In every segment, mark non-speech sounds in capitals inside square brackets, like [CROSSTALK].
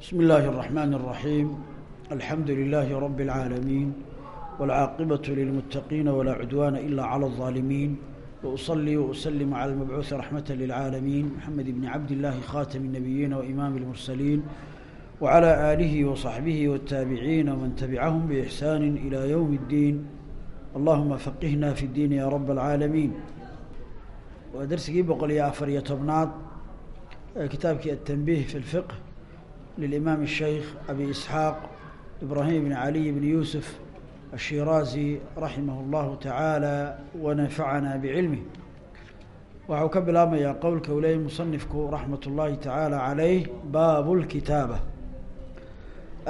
بسم الله الرحمن الرحيم الحمد لله رب العالمين والعاقبة للمتقين ولا عدوان إلا على الظالمين وأصلي وأسلم على المبعوث رحمة للعالمين محمد بن عبد الله خاتم النبيين وإمام المرسلين وعلى آله وصحبه والتابعين ومن تبعهم بإحسان إلى يوم الدين اللهم فقهنا في الدين يا رب العالمين ودرسكي بقول يا أفر يتبناد كتابك التنبيه في الفقه للإمام الشيخ أبي إسحاق إبراهيم بن علي بن يوسف الشيرازي رحمه الله تعالى ونفعنا بعلمه waxau ka bilaabmayaa qowlka uu leeyay musanifku raxmat ullaahi tacaala caleyh baabu lkitaaba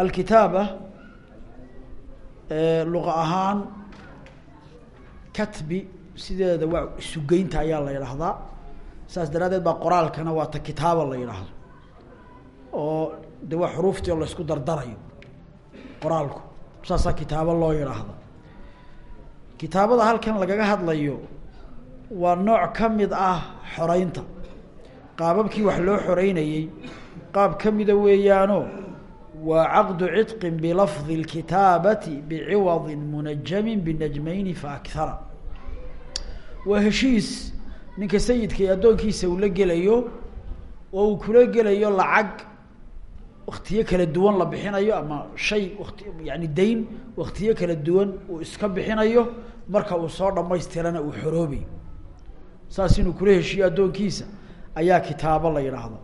alkitaaba luqa ahaan katbi sideeda waa sugeynta ayaa la yidhaahdaa saas daraaddeed baa qoraalkana waa ta kitaaba la yidhaahdo oo de waa xuruuftii oo laysku dardarayo. Qoraalku saasaa kitaabo loo yidhaahda kitaabada halkan lagaga hadlayo waa nooc ka mid ah xoreynta qaababkii wax loo xoreynayey qaab ka mida weeyaano waa caqdu cidqin bilafdi اlkitaabati biciwadin munajamin binajmayni faakhara waa heshiis ninka sayidka ee addoonkiisa uu la gelayo oo uu kula gelayo lacag waktiyo kala duwan la bixinayo ama shay wati yani dayn waktiyo kala duwan uu iska bixinayo marka uu soo dhamaystirana uu xoroobayo saas inuu kula heshiiyo addoonkiisa. Ayaa kitaabo la yidhaahda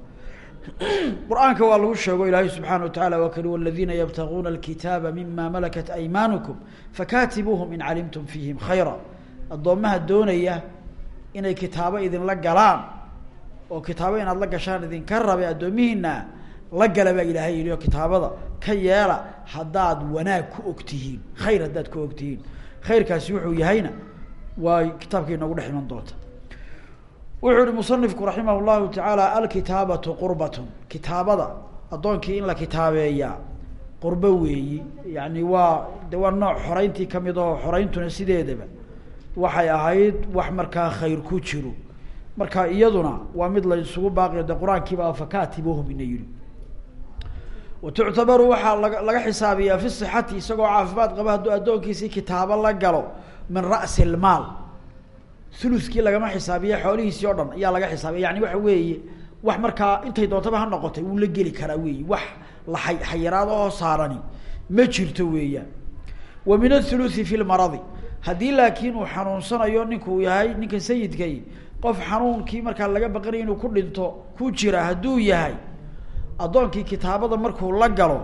[CLEARS THROAT] qur'aanka waa lagu sheego ilaahay subxaana watacala waa kali waladiina yabtaguuna alkitaaba mima malakat aymaanukum fakatibuuhum in calimtum fiihim khayra. Addoommaha doonaya inay kitaabo idinla galaan oo kitaabo inaad la gashaan idinka rabe addoomihiina la gala ilaahay yihi oo kitaabada ka yeela haddaad wanaag ku og tihiin khayr haddaad ku og tihiin khayrkaasi wuxuu yahayna waa kitaabka inoogu dhex iman doonta. Wuxuu ihi musanifku raximah llahu tacaala alkitaabatu qurbatun. Kitaabada addoonkii in la kitaabeeyaa qurbo weeyi yani waa de waa nooc xoreyntii ka mid oo xoreyntuna sideedaba. Waxay ahayd wax markaa khayr ku jiro marka iyaduna waa mid la isugu baaqiyo de qur'aankiiba fakatibuhum ina yihi wa tuctabaru waxaa laga laga xisaabiyaa fi sixati isagoo caafimaad qaba hadduu addoonkiisii kitaabo la galo min ra'si lmaal thuluskii lagama xisaabiya xoolihiisii o dhan ayaa laga xisaabiya yani waxa weeye wax markaa intay doontaba ha noqotay wuu la geli karaa weyi wax la ay xayiraado oo saarani ma jirto weeyaan wa min athuluthi fi lmaradi haddii laakiin uu xanuunsanayo ninkuu yahay ninka sayidkay qof xanuunkii markaa laga baqanayo inuu ku dhinto ku jira hadduu yahay addoonkii kitaabada markuu la galo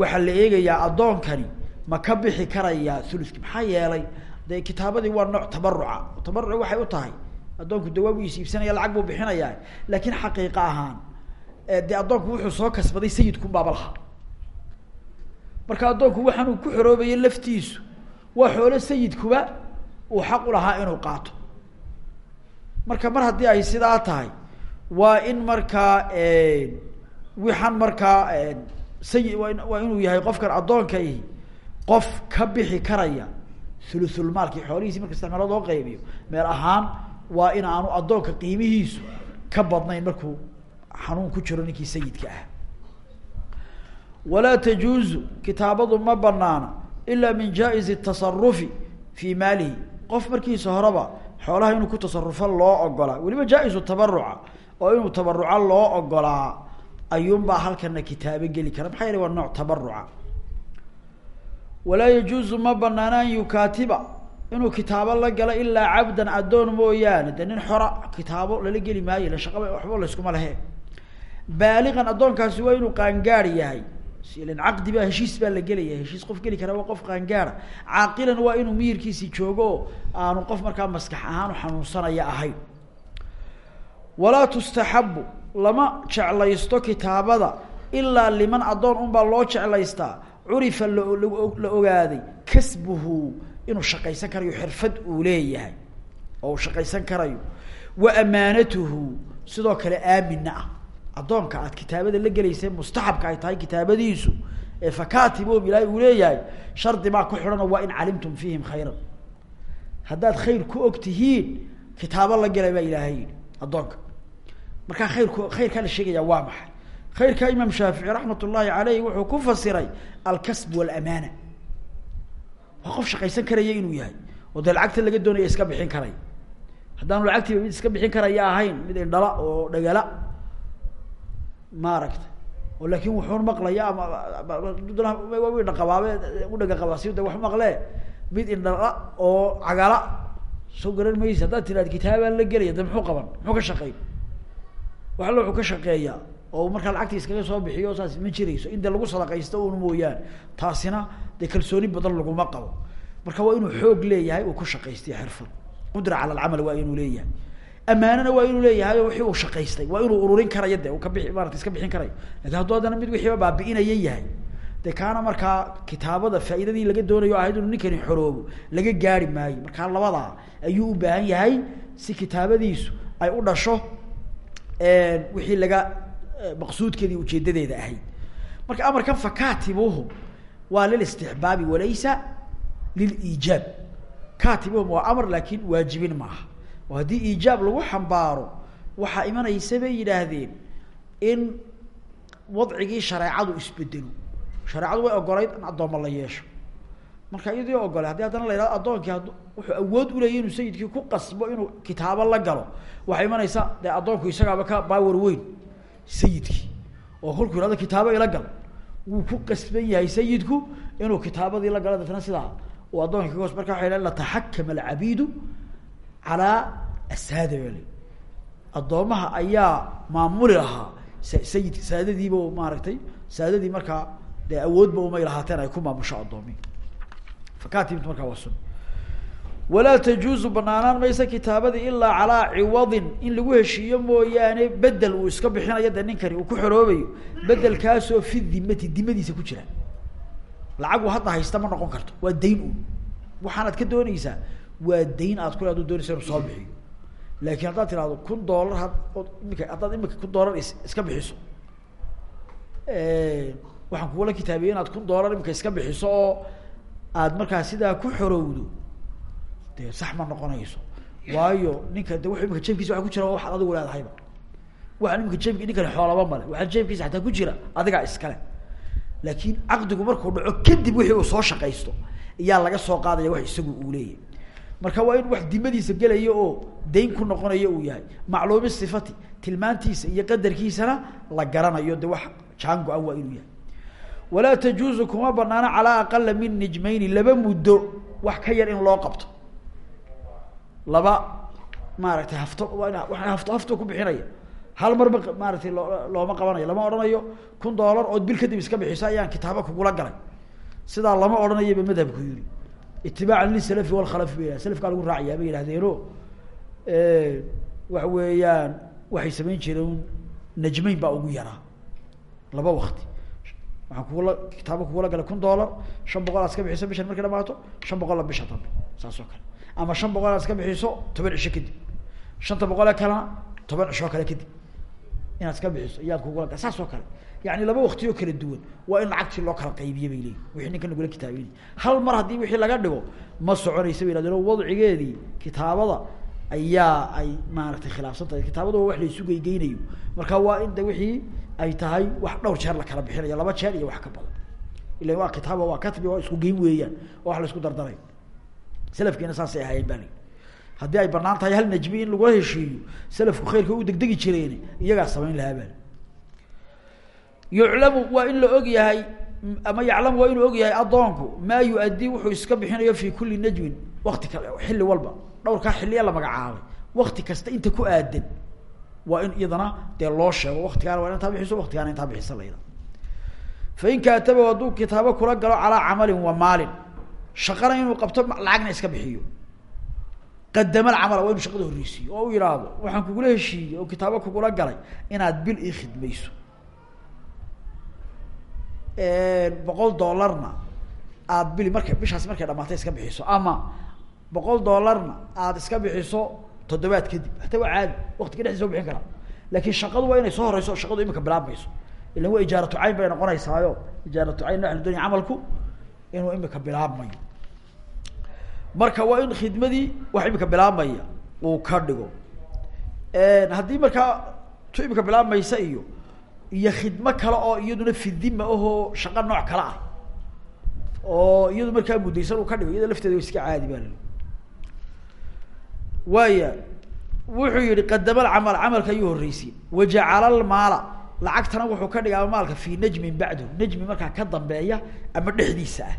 waxaa la eegayaa addoonkani ma ka bixi karayaa thuluski maxaa yeelay dee kitaabadii waa nooc tabaruca tabaruc waxay u tahay addoonku de waa buu isiibsanaya lacag buu bixinayaa laakiin xaqiiqa ahaan dee addoonku wuxuu soo kasbaday sayidku baaba lahaa marka addoonku waxaan ku xoroobayay laftiisu waa xoolo sayidkuba uu xaq u lahaa inuu qaato. Marka mar haddii ay sidaa tahay waa in markaa waxaan markaa sayi waa inuu yahay qofkan addoonkaihi qof ka bixi karaya thuluthulmaalki xoolihiisi marka saddex loo qaybiyo. Meel ahaan waa in aanu addoonka qiimihiisu ka badnayn markuu xanuun ku jiro ninkii sayidka ah. Walaa tajuuzu kitaabadu ma banaana ila min jaa-izi tasarufi fii maalihi. Qof markiisa horeba xoolaha inuu ku tasarufo loo ogolaa. Weliba jaa-izu tabaruca oo inuu tabaruca loo ogolaa ayuunbaa halkana kitaabo geli kara. Maxaa yeele waa nooc tabaruca walaa yajuuzu ma banaana an yukaatiba inuu kitaabo la galo ilaa cabdan addoon mooyaane. De nin xora kitaabo lala geli maayo ila shaqaba waxba layskuma lehe baaliqan addoonkaasi waa inuu qaangaar yahay. Ilan caqdi baa heshiis baa la gelaya heshiis qof geli kara waa qof qaangaara caaqilan waa inuu miyirkiisi joogo oo aanu qof markaa maskax ahaan u xanuunsanaya ahayn walaa tustaxabu lama jeclaysto kitaabada ilaa liman addoon unbaa loo jeclaystaa curifa la ogaaday kasbuhu inuu shaqaysan karayo xirfad uu leeyahay oo uu shaqaysan karayo. Wa amaanatuhu sidoo kale aaminna ah. Addoonka aad kitaabada la gelaysa mustaxabka ay tahay kitaabadiisu ee fakatibom ilaahay uu leeyahay shardi baa ku xidhan oo waa in calimtum fiihim khayran. Haddaad khayr ku og tihiin kitaabo la gelay baa ilaahay yihi addoonka markaa khayrku khayrkaa la sheegaya waa maxay? Khayrka imaam shaafici raxmat ullaahi aleyh wuxuu ku fasiray alkasb wاlamaana waa qof shaqaysan karaya inuu yahay oo dee lacagta laga doonaya iska bixin karay. Haddaanu lacagtiiba mid iska bixin karaya ahayn mid indhala oo dhagala maaragta. Oo laakin wuxuun maqlaya ama dhaqabaabe udhaga qabaasi de wax maqle mid indhala oo cagala soo garan maysa. Haddaad tirahda kitaabaan la gelaya de muxuu qaban? Muxuu ka shaqeyn wax alla wuxuu ka shaqeeyaa oo markaa lacagti iskaga soo bixiyo saas ma jirayso. In lagu sadaqaysto un mooyaan taasina dee kalsooni badan laguma qabo. Marka waa inuu xoog leeyahay uu ku shaqaystay xirfad. Qudra cala alcamal waa inuu leeyahay. Amaanana waa inuu leeyahay wixii uu shaqaystay. Waa inuu ururin karayo de uu ka bii maarata iska bixin karayo. Lakin hadduu haddana mid wixiiba yahay de kaana markaa kitaabada faa'iidadii laga doonayo ahayd inuu ninkani xoroobo laga gaari maayo. Markaa labadaa ayuu u baahan yahay si kitaabadiisu ay u dhasho wixii laga maqsuudkeedi ujeedadeeda ahayd. Marka amarkan fakatibuhum waa lilistixbaabi walaysa liliijaab katibuhum waa amar laakin waajibin maaha oo haddii iijaab lagu xambaaro waxaa imanaysa bay in wadcigii shareecadu isbedelo shareecadu way ogolayd in addooma la yeesho marka iyadii ogolay haddii haddana la yihahdo addoonkii wuxuu awood uleeyay inuu sayidkii ku qasbo inuu kitaabo la galo. Waxay imanaysa dee addoonku isagaaba ka baawar weyn. Sayidkii oo kolkuu yihahdo kitaabo ila gal wuu ku qasban yahay sayidku inuu kitaabadii la galo. Deetna sidaa uu addoonkii kaos marka waxay la lataxakama alcabiidu calaa asaada bale addoomaha ayaa maamuli lahaa sayid saadadiiba maaragtay saadadii markaa dee awoodba umay lahaateen ay ku maamusho addoomi fakatibtu markaa waa sun. Walaa tajuuzu banaanaan maysa kitaabadii ilaa calaa ciwadin. In lagu heshiiyo mooyaane bedel uu iska bixinayo dee ninkani uu ku xoroobayo bedelkaasoo fi dimati dimadiisa ku jira. Lacag uu hadda haysta ma noqon karto. Waa dayn un waxaanaad ka doonaysaa waa dayn aad kule aduu doonaysa inuu soo bixiyo. Laakiin haddaad tirahdo kun doolar had imika haddaad imika kun doolar is iska bixiso. Waxaan kugula kitaabiyey inaad kun doolar imika iska bixiso oo aad markaa sidaa ku xorowdo dee sax ma noqonayso. Waayo ninka de wuxuu imika jeebkiisa waa ku jira waxaad adigu leedahayba waxaan imika jeebki ninkani xoolaba male waxaa jeebkiisa xataa ku jira adigaa iskale laakiin caqdigu markuu dhaco kadib wixii uu soo shaqaysto iyaa laga soo qaadaya wax isagu uu leeyahy marka waa in wax dimadiisa gelaya oo dayn ku noqonayo uu yahay. Macluumi sifati tilmaantiisa iyo qadarkiisana la garanayo de wax jaan go-an waa inuu yahay walaa tajuuzu kuma banaano calaa aqala min nijmayni laba muddo wax ka yar in loo qabto. Laba maaragtay hafto waa hafto hafto ku bixinaya. Hal mar ma maaratay loo looma qabanayo lama odhanayo kun doolar ood bil kadib iska bixiso ayaan kitaabo kugula galay. Sidaa lama odhanayaba madhabku yiri itibaacan lisalafi walkhalafi ba yihah salafkaa lagu raacayaa bay yihahdeeno waxa weeyaan waxay samayn jireen najmeyn baa ugu yaraa. Laba wakti waxaan kugula kitaabo kugula galay kun doolar shan boqol bixiso bishan markay dhamaato shan boqolla bisha dambe kale. Ama shan boqol bixiso toban cisho kadib. Shanta boqolee kalena kale kadib. Inaad iska bixiso iyaad kugula gal saas kale. Yani laba wakti oo kala duwan waa in lacagtii loo kala qaybiye bay leeyihiin wixii ninkan lagula kitaabeynayo hal mar haddii wixii laga dhigo ma soconaysa bay wadcigeedii kitaabada ayaa ay maaragtay khilaafsan tahay. Kitaabada waa wax la isu geygeynayo. Marka waa in de wixii ay tahay wax dhowr jeer la kala bixinayo laba jeer iyo wax ka badan. Ila waa kitaaba waa katbi waa isku geyn weeyaan oo wax la isku dardarayo salafkiina saasay ahaayeen baa li haddii ay bannaan tahay hal najmi in lagula heshiiyo salafku khayrka u degdegi jireen iyagaa samayn lahaa baa yuclamu waa in la og yahay ama yaclamu waa inuu og yahay addoonku maa yu-adii wuxuu iska bixinayo fi kuli najmin wakti ka xilli walba. Dhowrkaa xilliya la magacaabay wakti kasta inta ku aadan waa in iyadana dee loo sheego waktigaana waa intaa bixiso waktigaana intaa bixisa la yidhaha fain kaataba hadduu kitaabo kula galo calaa camalin wa maalin shaqana inuu qabto lacagna iska bixiyo. Qadama alcamala waa inu shaqada horreysiiyo. Oo u yihaahdo waxaan kugula heshiiyey oo kitaabo kugula galay inaad bil ii khidmayso. Boqol dollarna aada bili markay bishaas markay dhamaatay iska bixiso ama boqol dollarna aada iska bixiso toddobaad kadib hataa waa caadi waktiga dhexdiisa wa bixin karaa laakin shaqadu waa inay soo horeyso shaqadu imika bilaabmayso. Ilan waa ijaaratu cayn bay noqonaysaayo ijaaratu cayn waxanu doonaya camalku inuu imika bilaabmayo. Marka waa in khidmadii wax imika bilaabmaya uu ka dhigo. Haddii markaa tu imika bilaabmaysa iyo iyo khidmo kale oo iyaduna fidima ahoo shaqo nooc kale ah oo iyadu markaa muddaysan uu ka dhigo iyada lafteeda wa iska caadi baa lali waaya wuxuu yihi qadama alcamal camalka ayuu horreysiyey. Wajacala almaala. Lacagtana wuxuu ka dhigaa maalka fi najmin bacdahu najmi markaa ka dambeeya ama dhexdiisa ah.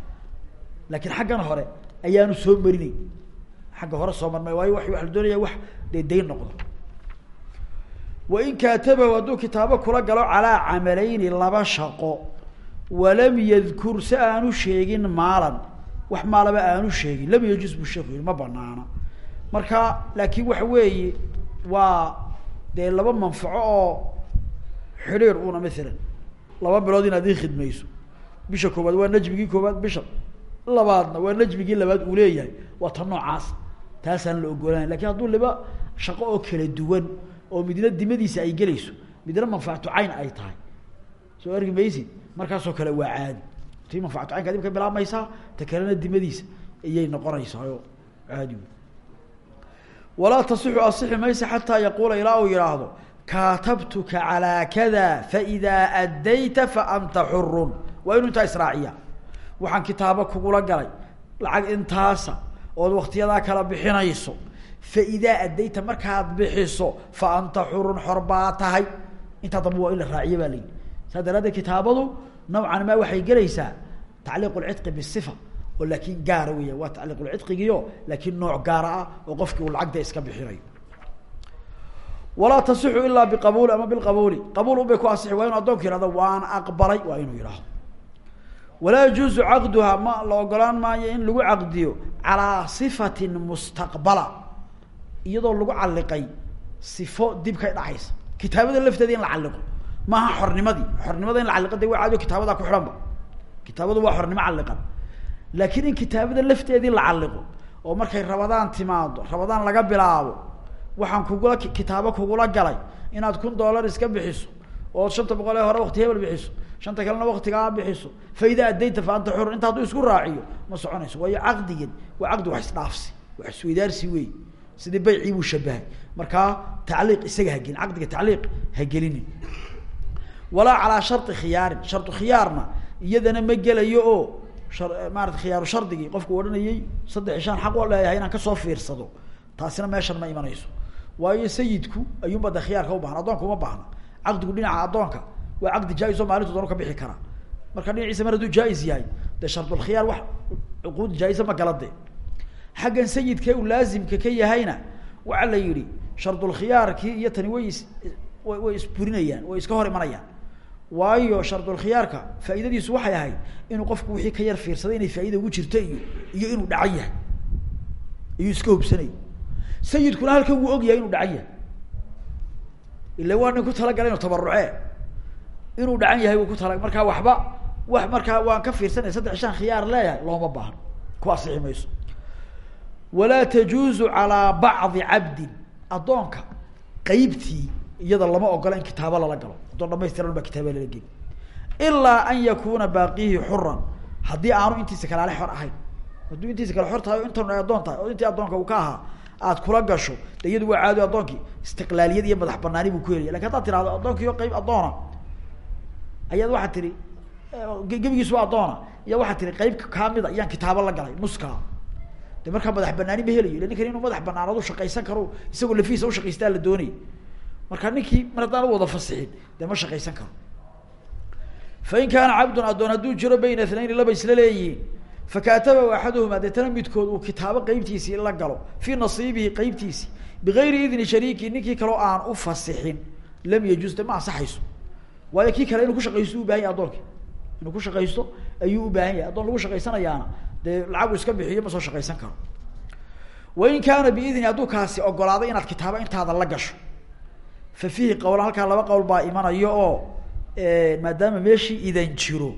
Laakiin xaggan hore ayaanu soo marinay xagga hore soo marmay waayo wa waa la doonaya wax dee dayn noqdo. Wain kaatabahu hadduu kitaabo kula galo calaa camalayni laba shaqo. Walam yadkur si aanu sheegin maalan. Wax maalaba aanu sheegin. Lam yajuz bu sheeku yihi ma banaana marka laakiin waxa weeye waa dee laba manfaco oo xidhiir una maalan laba bilood inaad ii khidmayso. Bisha koowaad waa najmigii koowaad bisha labaadna waa najmigii labaad uu leeyahay. Waa ta noocaas taasaan la ogolanay laakiin hadduu liba shaqo oo kala duwan oo midna dimadiisa ay gelayso midna manfacatu cayn ay tahay. Soo arki maysid? Markaasoo kale waa caadi. Tii manfacatu caynka dib ka bilaabmaysaa ta kalena dimadiisa iyay noqonaysaa oo caadi walaa tasixu asixi maysa xataa yaquula ilaa uu yihaahdo kaatabtuka calaa kada faidaa addayta faanta xurun waa inuu intaa israaciya. Waxaan kitaabo kugula galay. Lacag intaasa ood waktiyadaa kala bixinayso faidaa addayta markaad bixiso fa anta xurun xor baa tahay. Intaa dambe waa in la raaciya baa layihi saas daraadeed kitaabadu nawcan ma waxay gelaysaa tacliiq lcidqi bisifa oo laakin gaara weya waa tacliiq lcidqigiio laakiin nooc gaara ah oo qofkii uu lacagta iska bixinayo walaa tasixu ilaa biqabuuli ama bilqabuuli. Qabuul unbay ku asixi waa inu waan aqbalay waa inuu yidhahdo walaa yajuuzu caqduha ma la ogolaan maayo in lagu caqdiyo calaa sifatin mustaqbala iyadoo lagu caliqay sifo dib ka dhacaysa kitaabada lafteeda in la caliqo maaha xornimadii xornimada in la caliqo de waa kitaabadaa ku xidhan ba kitaabadu waa xornimo caliqan laakiin in kitaabada lafteedii la caliqo oo markay rabadaan timaado rabadaan laga bilaabo waxaan kugula kitaabo kugula galay inaad kun dollar iska bixiso ood shanta boqol ee hore wakti hebel bixiso shanta kalena waktigaa bixiso faida addayta fa xur inta hadduu isku raaciyo ma soconayso. Waayo caqdigan waa caqdi wax isdhaafsi wax isweydaarsi wey sidii baycii buu shabahay markaa tacliiq isaga hagelin caqdiga tacliiq hagelini walaa calaa shari khiyaarin. Shardu khiyaarna iyadana ma gelayo oo maarata khiyaaru shardigii qofku odhanayay saddex ishaan xaq oo leeyahay inaan ka soo fiirsado. Taasina meeshan ma imanayso. Waayo sayidku ayuunba de khiyaarka u baahan addoonka uma baahna. Caqdigu dhinaca addoonka waa caqdi jaa-is oo maalintu doonu ka bixi karaa marka dhinaciisa mar hadduu jaa-is yahay dee shardulkhiyaar wax cuquud jaa-isa ma gala de xaggan uu laazimka ka yahayna waxaa la yihi shardulkhiyaarkii iyo tani way way isburinayaan way iska hor imanayaan waayo shardulkhiyaarka faaidadiisu waxay ahayd inuu qofku wixii ka yar fiirsaday inay faaida ugu jirto iyo iyo inuu dhacan yahay iyuu iska hubsanay sayidkuna halkan wuu og yahay inuu dhacan yahay. Ila waa nin ku talagalay inuu tabaruce inuu dhacan yahay ku tala markaa waxba wax markaa waan ka fiirsanaya saddex shan khiyaar leeyahay looma baahno ku asixi mayso. Walaa tajuuzu calaa bacdi cabdin addoonka qeybtii iyada lama ogola in kitaabo lala galo addoon dhamaystiran baa kitaaba lala geli ilaa an yakuna baaqihi xuran haddii aanu intiisa kale ale xor ahayn. Hadduu intiisa kale xor tahay o intan addoon tahay oo intii addoonka ka ahaa aad kula gasho de waa caadi addoonkii. Istiqlaaliyad iyo madax banaani buu ku helaya laakiin haddaad tirahdo addoonkiio qeyb addoona. Ayaad waxaad tihi gebigiis waa addoona. Iya waxaad tihi qeyb kamida iyaan kitaabo la galay nuskaa de markaa madax banaani ma helayo. Ila ninkan inuu madax banaanadu shaqaysan karo isagoo lafihiisa ushaqaystaa la doonay. Marka ninkii mar haddaan wada fasixin dee ma shaqaysan karo. Fain kaana cabdun addoon hadduu jiro bayna ithnayni laba isla leeyihiin fakatabahu axaduhuma deetana midkood uu kitaabo qeybtiisii la galo fii nasiibihi qeybtiisi bigayri idni shariiki ninkii kaleo aan u fasixin lam yajuz de ma ansaxayso. Waayo kii kale inuu kushaqaysto u baahan yahy adoonki inuu ku shaqaysto ayuu u baahan yahay. Addoon lagu shaqaysanayaana dee lacag uu iska bixiyo ma soo shaqaysan karo. Wain kaana biidni hadduu kaasi ogolaaday inaad kitaabo intaada la gasho fa fiihi qowlan halkaa laba qowl baa imanayo oo maadaama meeshii idan jiro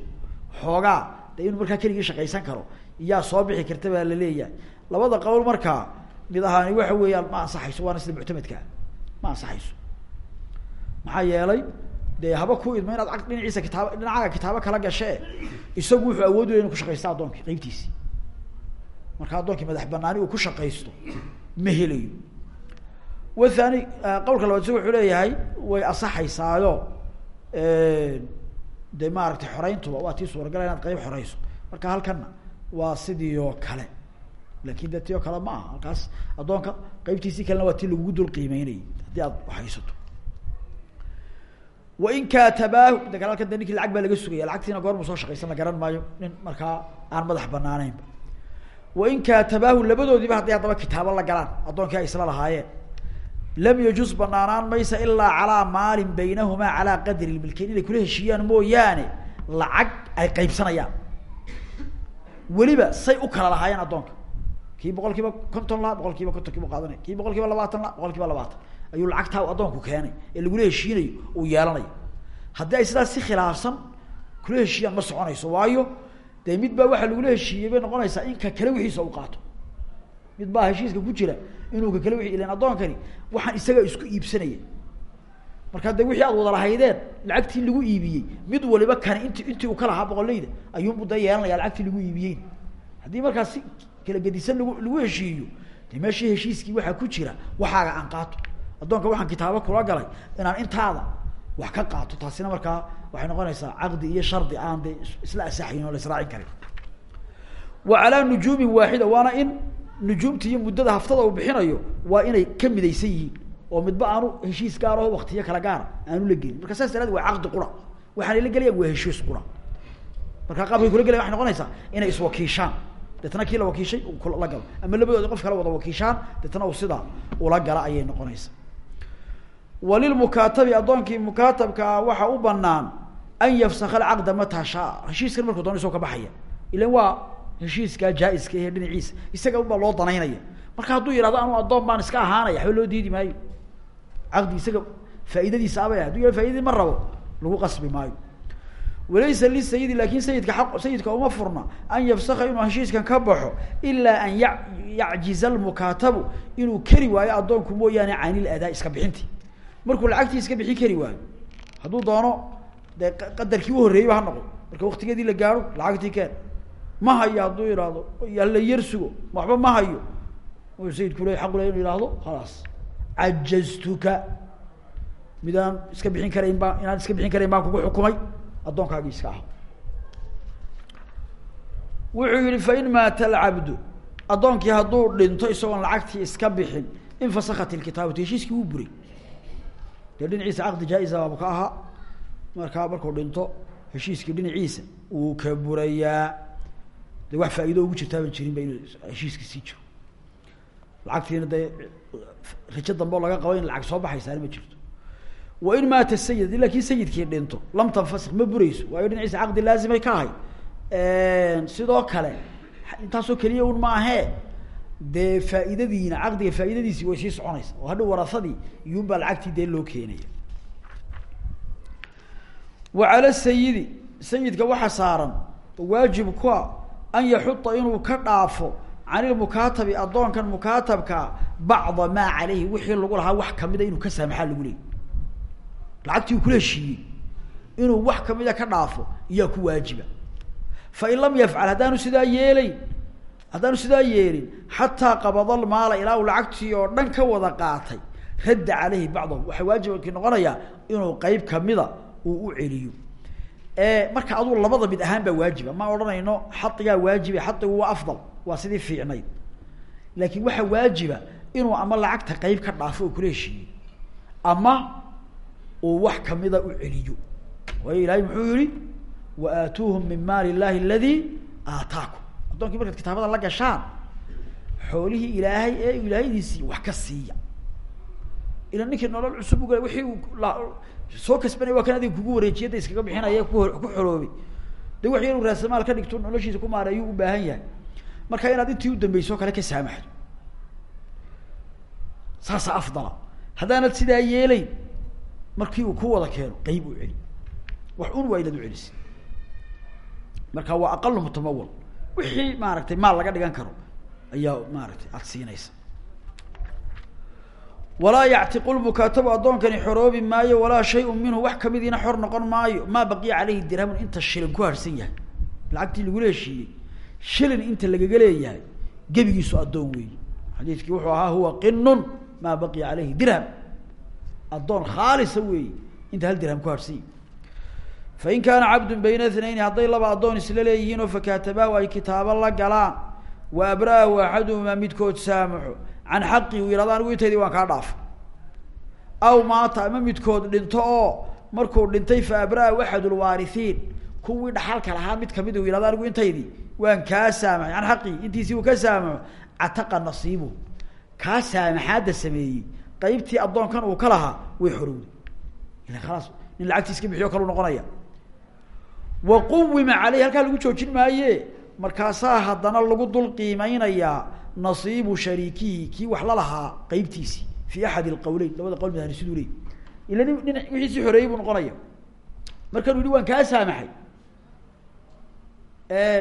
xoogaa de inuu markaa keligii shaqaysan karo iyaa soo bixi karta baa la leeyahay. Labada qowl markaa mid ahaani waxa weeyaan ma ansaxayso waana sida muctamadkaa ma ansaxayso. Maxaa yeelay dee haba ku idmo inaad ag dhinaciisa kitaaba dhinacaaga kitaabo kala gashe isagu wuxuu awood u inu ku shaqaysta addoonkii qeybtiisi marka addoonkii madax banaani uu ku shaqaysto ma helayo wathani qawlka labaad isagu wuxuu leeyahay way asaxaysaayo de maaragtay xoreyntuba waa tii suuragala inaad qeyb xoreyso. Marka halkana waa sidii oo kale. Lakin de ti oo kale ma aha halkaas addoonka qeybtiisii kalena waa tii lagugu dul qiimeynayay haddii aad haysato wain katabaahu de kale halkan de ninkii lacag baa laga sugaya lacagtiina goormu soo shaqaysan la garan maayo nin markaa aan madax banaaneynba wain katabaahu labadoodiiba hadday haddaba kitaabo la galaan addoonkii ay isla lahaayeen lam yajuz banaanaan maysa ilaa calaa maalin baynahumaa calaa qadri lmilkeyn inay kula heshiiyaan mooyaane lacag ay qaybsanayaan. Weliba say u kala lahaayeen addoonka. Kii boqol kiiba konton laha boqol kiiba konton kiiba qaadanay. Kii boqol kiiba labaatan laha boqol kiiba labaatan. Ayuu lacagtaa addoonku keenay ee lagula heshiinayo uu yeelanayo haddii ay sidaas si khilaafsan kula heshiiyaan ma soconayso. Waayo dee mid baa waxaa lagula heshiiyey bay noqonaysaa in ka kale wixiisa u qaato mid heshiiska ku jira inuu ka kale wii ilan addoonkani waxaan isaga isku iibsanaya markaa de wixii aad wada lahaydeen lacagtii lagu iibiyey mid waliba kani int intii uu ka lahaa boqoleyda ayuunbu da yeelanaya lacagtii lagu iibiyey haddii markaas kala gedisan lagu lagu heshiiyo meeshii heshiiskii waxaa ku jira waxaaga aan qaato. Addoonka waxaan kitaabo kula galay inaan intaada wax ka qaato taasina markaa waxay noqonaysaa caqdi iyo shardi aan de isla asaxayn oo la israacin karin. Wa calaa nujuumin waaxida waana in nujuumta iyo muddada haftada uu bixinayo waa inay ka midaysan yihiin oo midba aanu heshiis gaar aho waktiyo kala gaara aanu la gelin. Marka saas daraaded waa caqdi qura. Waxaanay la gelayaan waa heshiis qura. Markaa qaabkay kula gelayan waxay noqonaysaa inay iswakiishaan. Deetna kii la wakiishay la galo. Ama labadooda qof kala wada wakiishaan deetna uu sidaa ula gala ayay noqonaysaa. Walilmukaatabi addoonkii mukaatabkaa waxa u banaan an yafsaka alcaqda mataa shaa. Heshiiskan markuu doona isagoo ka baxaya. Ilan waa heshiiskaa jaa-iska ehe dhinaciisa. Isaga unbaa loo danaynaya. Marka hadduu yihahdo anu addoon baan iska ahaanaya waxba loo diidi maayo. Caqdi isaga faaidadiisa abay haduu yihahdo faidadii ma rabo lagu qasbi maayo. Walaysa lisayidi laakiin sayidka aq sayidka uma furna an yafsaka inuu heshiiskan ka baxo ilaa an ya yacjiza almukaatabu inuu keri waayo addoonku mooyaane canil adaa iska bixinti. Markuu lacagtii iska bixin kari waayo hadduu doono qadarkii uhoreeyeyba ha noqdo marka waktigeedii la gaaro lacagtii keen ma hayo hadduu ihahdo hala yar sugo waxba ma hayo. Sayidku le aq le inu ihahdo khalaas cajaztuka midaan iska bixin karayn baa inaan iska bixin karayn baan kugu xukumay addoonkaagii iska ah wuxuu yihi fain maata alcabdu addoonkii hadduu dhinto isagoon lacagtii iska bixin infasakat ilkitaabatu heshiiskii wuu buray. Dee dhinaciisa caqdi jaa-isa baabu ka ahaa. Markaa markuu dhinto heshiiskii dhinaciisa wuu ka burayaa de wax faa-iido ugu jirtaaban jirin ba inuu heshiiskii sii jiro. Lacagtiina dee rajo dambe laga qabo in lacag soo baxaysaani ma jirto. Wain maata sayid haddii laakin sayidkii dhinto lam tanfasik ma bureyso waayo dhinaciisa caqdi laazimay ka ahay. Sidoo kale intaasoo keliya un ma ahee. Dee faa'iidadiina caqdiga faa'iidadiisii way sii soconaysa oo hadhow warasadii iyuun baa lacagtii dee loo keenaya. Wa cala sayidi sayidka waxa saaran waajib kua an yaxuda inuu ka dhaafo can ilmukaatabi addoonkan mukaatabkaa bacda maa caleyhi wixii lagu lahaa wax kamida inuu ka saamaxaa lagu leeyay lacagtii uu kula heshiiyey inuu wax kamida ka dhaafo iyaa ku waajiba fain lam yafcal haddaanu sidaa yeelayn haddaanu sidaa yeelin xataa qabada lmaala ilaa uu lacagtii oo dhan ka wada qaatay radda caleyhi bacdahu waxaa waajibki noqonayaa inuu qeyb kamida uu u celiyo marka aduu labada mid ahaan baa waajiba ma odhanayno xaigaa waajiba xaigu waa afdal waa sidii fiicnayd. Laakin waxaa waajiba inuu ama lacagta qeyb ka dhaafo oo kula heshiiyey ama uu wax kamida u celiyo. Waayo ilahay muxuu yihi wa aatuuhum min maali illahi aladi aataakum. Addonkii markaad kitaabada la gashaan xoolihii ilaahay ee ilaahaydiisii wax ka siiya. Ila ninkii nolol cusub uga wixii uu soo kasbanay waa kan adiga kugu wareejiya da iskaga bixinaya ku xoroobay de wax yar uu raasamaal ka dhigto noloshiisa ku maareeyuu u baahan yahay. Marka inaad intii udambeyso o kale ka saamaxdo. Saasa afdala. Haddaanad sidaa yeelayn markii uu ku wada keeno qeyb u celi wax un waa inaad u celisi marka waa aqalu mutamawal wixii maaragtay maal laga dhigan karo ayaa maaragtay aada siinaysa walaa yactiqu lmukaatabu addoonkani xoroobi maayo walaa shayun minhu wax kamidiina xor noqon maayo. Maa baqiya caleyhi dirhamun inta shilin ku harsan yahay. Lacagtii lagula heshiiyey shilin inta lagaga leeyahay gebigiisu addoon weeyi xadiidkii wuxuu ahaa huwa qinun maa baqiya caleyhi dirham. Addoon khaalisa weeyi inta hal dirham ku harsan yahy fain kaana cabdu bayna ithnayni hadday laba addoon isla leeyihiin oo fakaatabaahu ay kitaabo la galaan wa abra'ahu axaduhumaa midkood saamaxo can xaqi uu yihahdo anigu waan kaa dhaafa aw maata ama midkood dhinto oo markuu dhintay fa abra-ahu axad lwaarihiin kuwii dhaxalka lahaa mid ka mid uu yihahdo anigu waan kaa saamaxay can xaqii intiisii uu ka saamaxo cataqa nasiibu. Kaa saamaxaadda sameeyey. Qaybtii addoonkan uu ka lahaa way xorowday ila khalaas nin lacagtiis ka bixiyo kalu noqonaya. Wa quwima caleyh halkaa lagu joojin maaye markaasaa haddana lagu dul qiimeynayaa nasiibu shariikihi kii wax la lahaa qeybtiisi fi axad lqawleyn labada qowl midahani siduu leey ila nin nin wixiisii xoreeyey buu noqonaya markanuu yihi waan kaa saamaxay.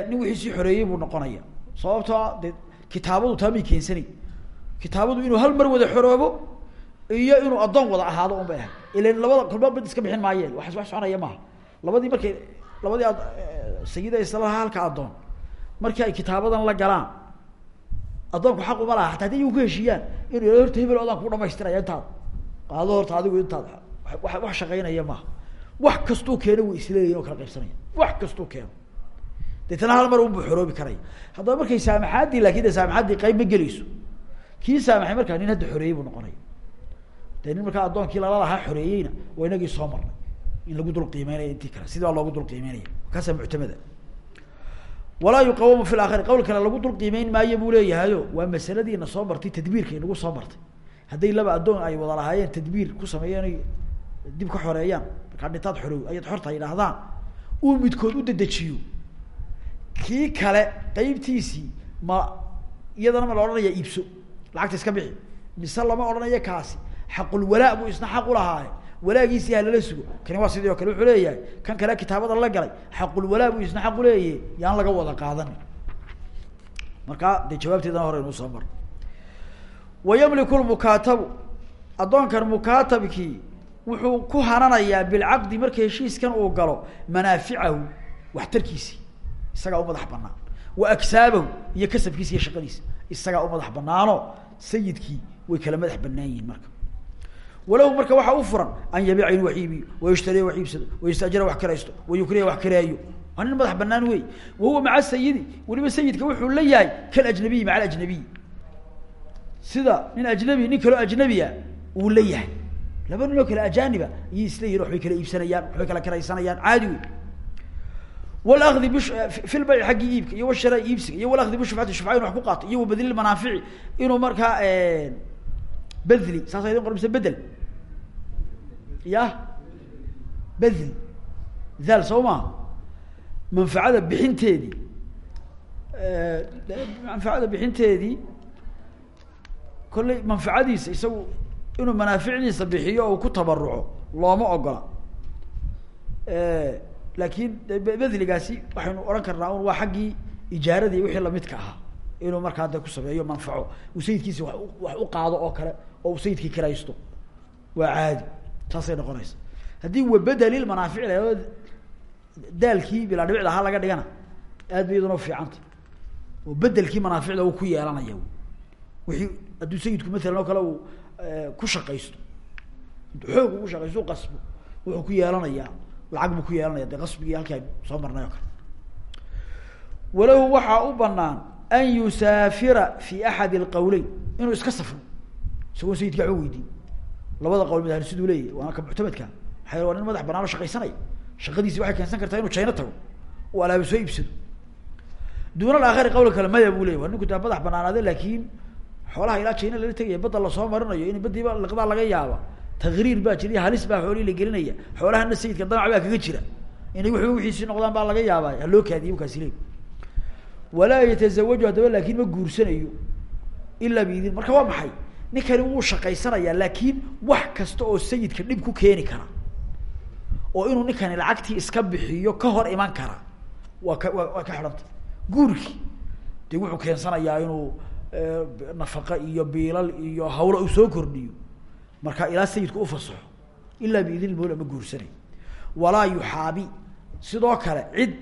Nin wixiisii xoreeyey buu noqonaya sababtoo de kitaabadu taamay keensanayn. Kitaabadu inuu hal mar wada xoroobo iyo inuu addoon wada ahaado un bay ahay ilan labada kulba bad iska bixin maayeen. Wax wax soconaya maaha. Labadii markay labadii ad sayida halka addoon. Markii ay kitaabadan la addoonku xaq uma laha hataa haddii iyagu ku heshiiyaan inu horta hebel odaan ku dhamaystiraya intaada qaado horta adigu intaada wa wax shaqaynaya maaha. Wax kastuu keeno way isleeyihin oo kala qaybsanaya. Wax kastuu keeno deetana hal mar unbu xoroobi karaya haddaba markay saamaxaaddii laakiin de saamaxaaddii qayb ma gelayso. Kii saamaxay markaa nin hadda xoreeyey buu noqonaya dee nin markaa addoonkii lala lahaa xoreeyeyna waa inagii soo marnay. In lagu dul qiimeynaya intii kale. Sidii baa loogu dul qiimeynaya. Kaasaa muctamada walaa yuqawamu fi laakari qawl kale lagu dul qiimeyn maayo buu leeyahayo waa masaladiina soo martay tadbiirka inagu soo martay. Hadday laba addoon ay wada lahaayeen tadbiir ku sameeyeen ay dib ka xoreeyaan. Markaa dhintaad xorow ayaad xorta yidhaahdaan uu midkood u dedejiyo. Kii kale qeybtiisii ma iyadana ma la odhanaya iibso. Lacagta iska bixi. Mise lama odhanayo kaasi. Xaqulwalaa buu isna xaq ulahaaye walaagiisii ha lala sugo. Kani waa sidii kale wuxuu leeyahay kan kale kitaabada la galay xaqulwalaa buu isna xaq uleeyahy yaan laga wada qaadan markaa dee jawaabteedana hore inuu soo maro. Wayamliku lmukaatabu addoonkan mukaatabkii wuxuu ku hananayaa bilcaqdi marka heshiiskan uu galo manaaficahu waxtarkiisii isagaa u madax banaan wa agsaabahu iyo kasabkiisa iyo shaqadiisa isagaa u madax banaano sayidkii way kala madax banaan yihiin marka walahu marka waxaa u furan an yabiica inuu wax iibiyo wayashtariya wax iibsado wayastaajira wax kiraysto wayukriya wax kiraayo waa nin madax banaan wey wahuwa maca sayidi weliba sayidka wuxuu la yahay kalajnabiyi maca alajnabiy sida nin ajnabi nin kaloo ajnabia uu la yahay. Laba nin oo kale ajaaniba ayay isla yihiin waxbay kala iibsanayaan waxbay kala kiraysanayaan caadi wey walakdi bish fi lbayci xaggii iibka iyo washara iibsiga iyo walakdi bishufcati shufca inu wax ku qaato iyo wabadli manaafici inuu markaa bedli saasa idin qor mise bedel ya bedli daal soo maha manfacada bixinteedii manfacada bixinteedii kollay manfacadiisa isagu inuu manaaficdiisa bixiyo oo ku tabaruco looma ogola laakiin bedligaasi waxaynu odhan karnaa un waa xaggii ijaaradii wixii lamidka ahaa inuu markaa de ku sameeyo manfaco uu sayidkiisi wa wax u qaado oo kale oo uu sayidkii kiraysto waa caadi. Saasay noqonaysa. Haddii wabedeli manaafic la daalkii bilaa dhibicda laga dhigana aad ba iyaduna ufiicanta oo bedelkii manaaficda uu ku yeelanaya wixii hadduu sayidku maalan kale uu ku shaqaysto. Xoog ugu shaqaysto u qasbo wuxuu ku yeelanayaa lacag ku yeelanaya. Qasbigii halkii soo marnay oo kale. Walahu waxaa u banaan an yusaafira fi axad alqawleyn. Inuu iska safro isagoon sayidka waxba weydiin. Labada qawl mid ahli siduu leeyahy ka muctamadka. Maxaa waa nin madax banaan oo shaqaysanaya shaqadiisi waxay keensan kartaa inuu jayno tago. Uu alaaba soo iibsado. Duuna alaakhari qawla kale maya buu leyahy waa daa madax banaanaade laakiin xoolaha ilaa jayna lala tegaya badda la soo marinayo in badiiba liqdaa laga yaaba takriir baa jira halis baa xoolihii la gelinaya. Xoolahana sayidka damac baa kaga jira. Inay waxba wixiisii noqdaan baa laga yaabaa. Haloo kaadiye kaasi leey walaa yatazawaju haddaba laakin ma guursanayo. Ilaa biidin marka waa maxay ninkani wuu shaqaysanayaa laakiin wax kasta oo sayidka dhib ku keeni kara oo inuu ninkani lacagtii iska bixiyo ka hor iman kara waa ka wa waa ka xidhanta guurkii dee wuxuu keensanayaa inuu nafaqa iyo biilal iyo hawlo uu soo kordhiyo. Marka ilaa sayidku ufasaxo ilaa biidin mawla ma guursanayo walaa yuxaabi sidoo kale cid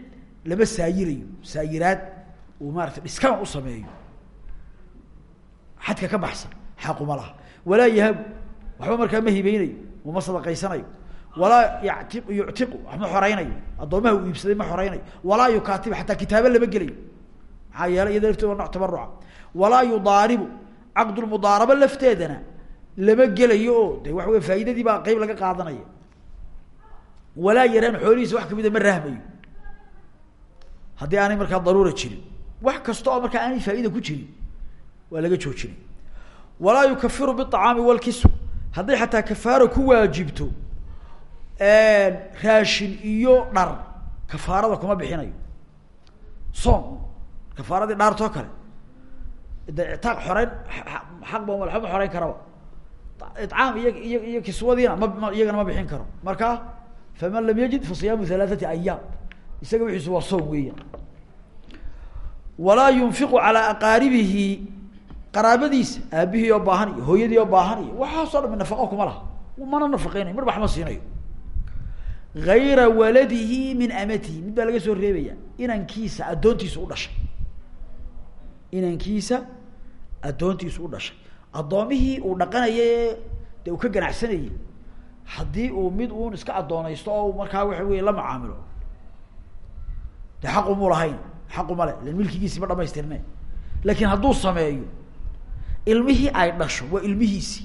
lama saayirayo saayiraad uu maarata dhiskaan u sameeyo. Xadka ka baxsan xaquma laha walaa yahabu waxba markaa ma hibeynayo uma sadaqaysanayo. Walaa yati yuctiqu ma xoreynayo addoomaha uu iibsaday ma xoreynayo walaa yukaatibu xataa kitaabo lama gelayo maxaa yeelay iyada lafteeda waa nooc tabaruca walaa yudaaribu caqdulmudaarabo lafteedana lama gelayo oo de waxa wey faa'iidadii baa qeyb laga qaadanaya. Walaa yaraan xoolihiisa wax kamida ma rahmayo haddii aanay markaa daruura jirin wax kasta oo markaa aanay faaida walaa yukafiru biacaami walkisw hadday xataa kafaaro ku waajibto raashin iyo dhar kafaarada kuma bixinayo. Soom kafaaradii dhaartoo kale. De itaaq xoreyn xaq ba waxba ma xoreyn karaba. Icaam iyo iyo iyo kiswadiina ma iyagana ma bixin karo. Marka faman lam yajid fa siyaamu halaathati ayaam isaga wixiisu waa soom weeyaan. Walaa yunfiqu calaa aqaaribihi qaraabadiisa aabihii oo baahan iyo hooyadii oo baahan iyo waxaasoo dham nafaqo kuma laha. Mana nafaqeynayo mar waxma siinayo. Gayra waladihi min amatihi mid baa laga soo reebaya inankiisa addoontiisa u dhashay. Inankiisa addoontiisa u dhashay. Addoomihii uu dhaqanayay dee uu ka ganacsanayay haddii uu mid uun iska addoonaysto oo markaa waxa wey la macaamilo. De xaq umuu lahayn xaq uma le ilan milkigiisi ma dhamaystirne laakiin hadduu sameeyo ilmihii ay dhasho waa ilmihiisi.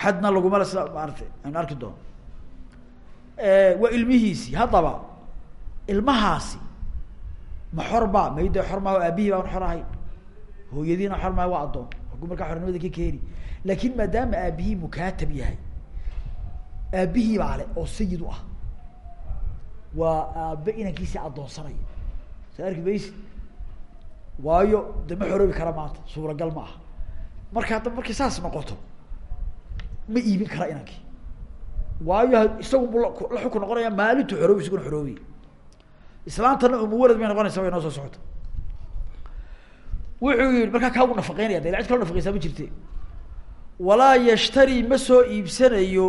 Xadna laguma le sida maarata aynu arki doono waa ilmihiisi. Haddaba ilmahaasi ma xor baa mayde xor maaha aabihii baan xor ahayn hooyadiina xor maaha waa addoon. Haku markaa xornimada ka keeni. Laakin maadaama aabihii mukaatab yahay aabihii baa le oo sayid u ah waa aabe inankiisi addoonsanaya sa arki maysi waayo de ma xoroobi kara maanta suuragal ma aha. Marka hadda markay saas noqoto ma iibin kara inankii waayo isagu la xukun noqonaya maalintu xoroobi isaguna xoroobiy islaantana umuwalad may noqonaysa way noo soo socota. Wuxuu yihi markaa kaa ugu nafaqeynaya de cid kalo nafaqeysaa ma jirte walaa yashtari ma soo iibsanayo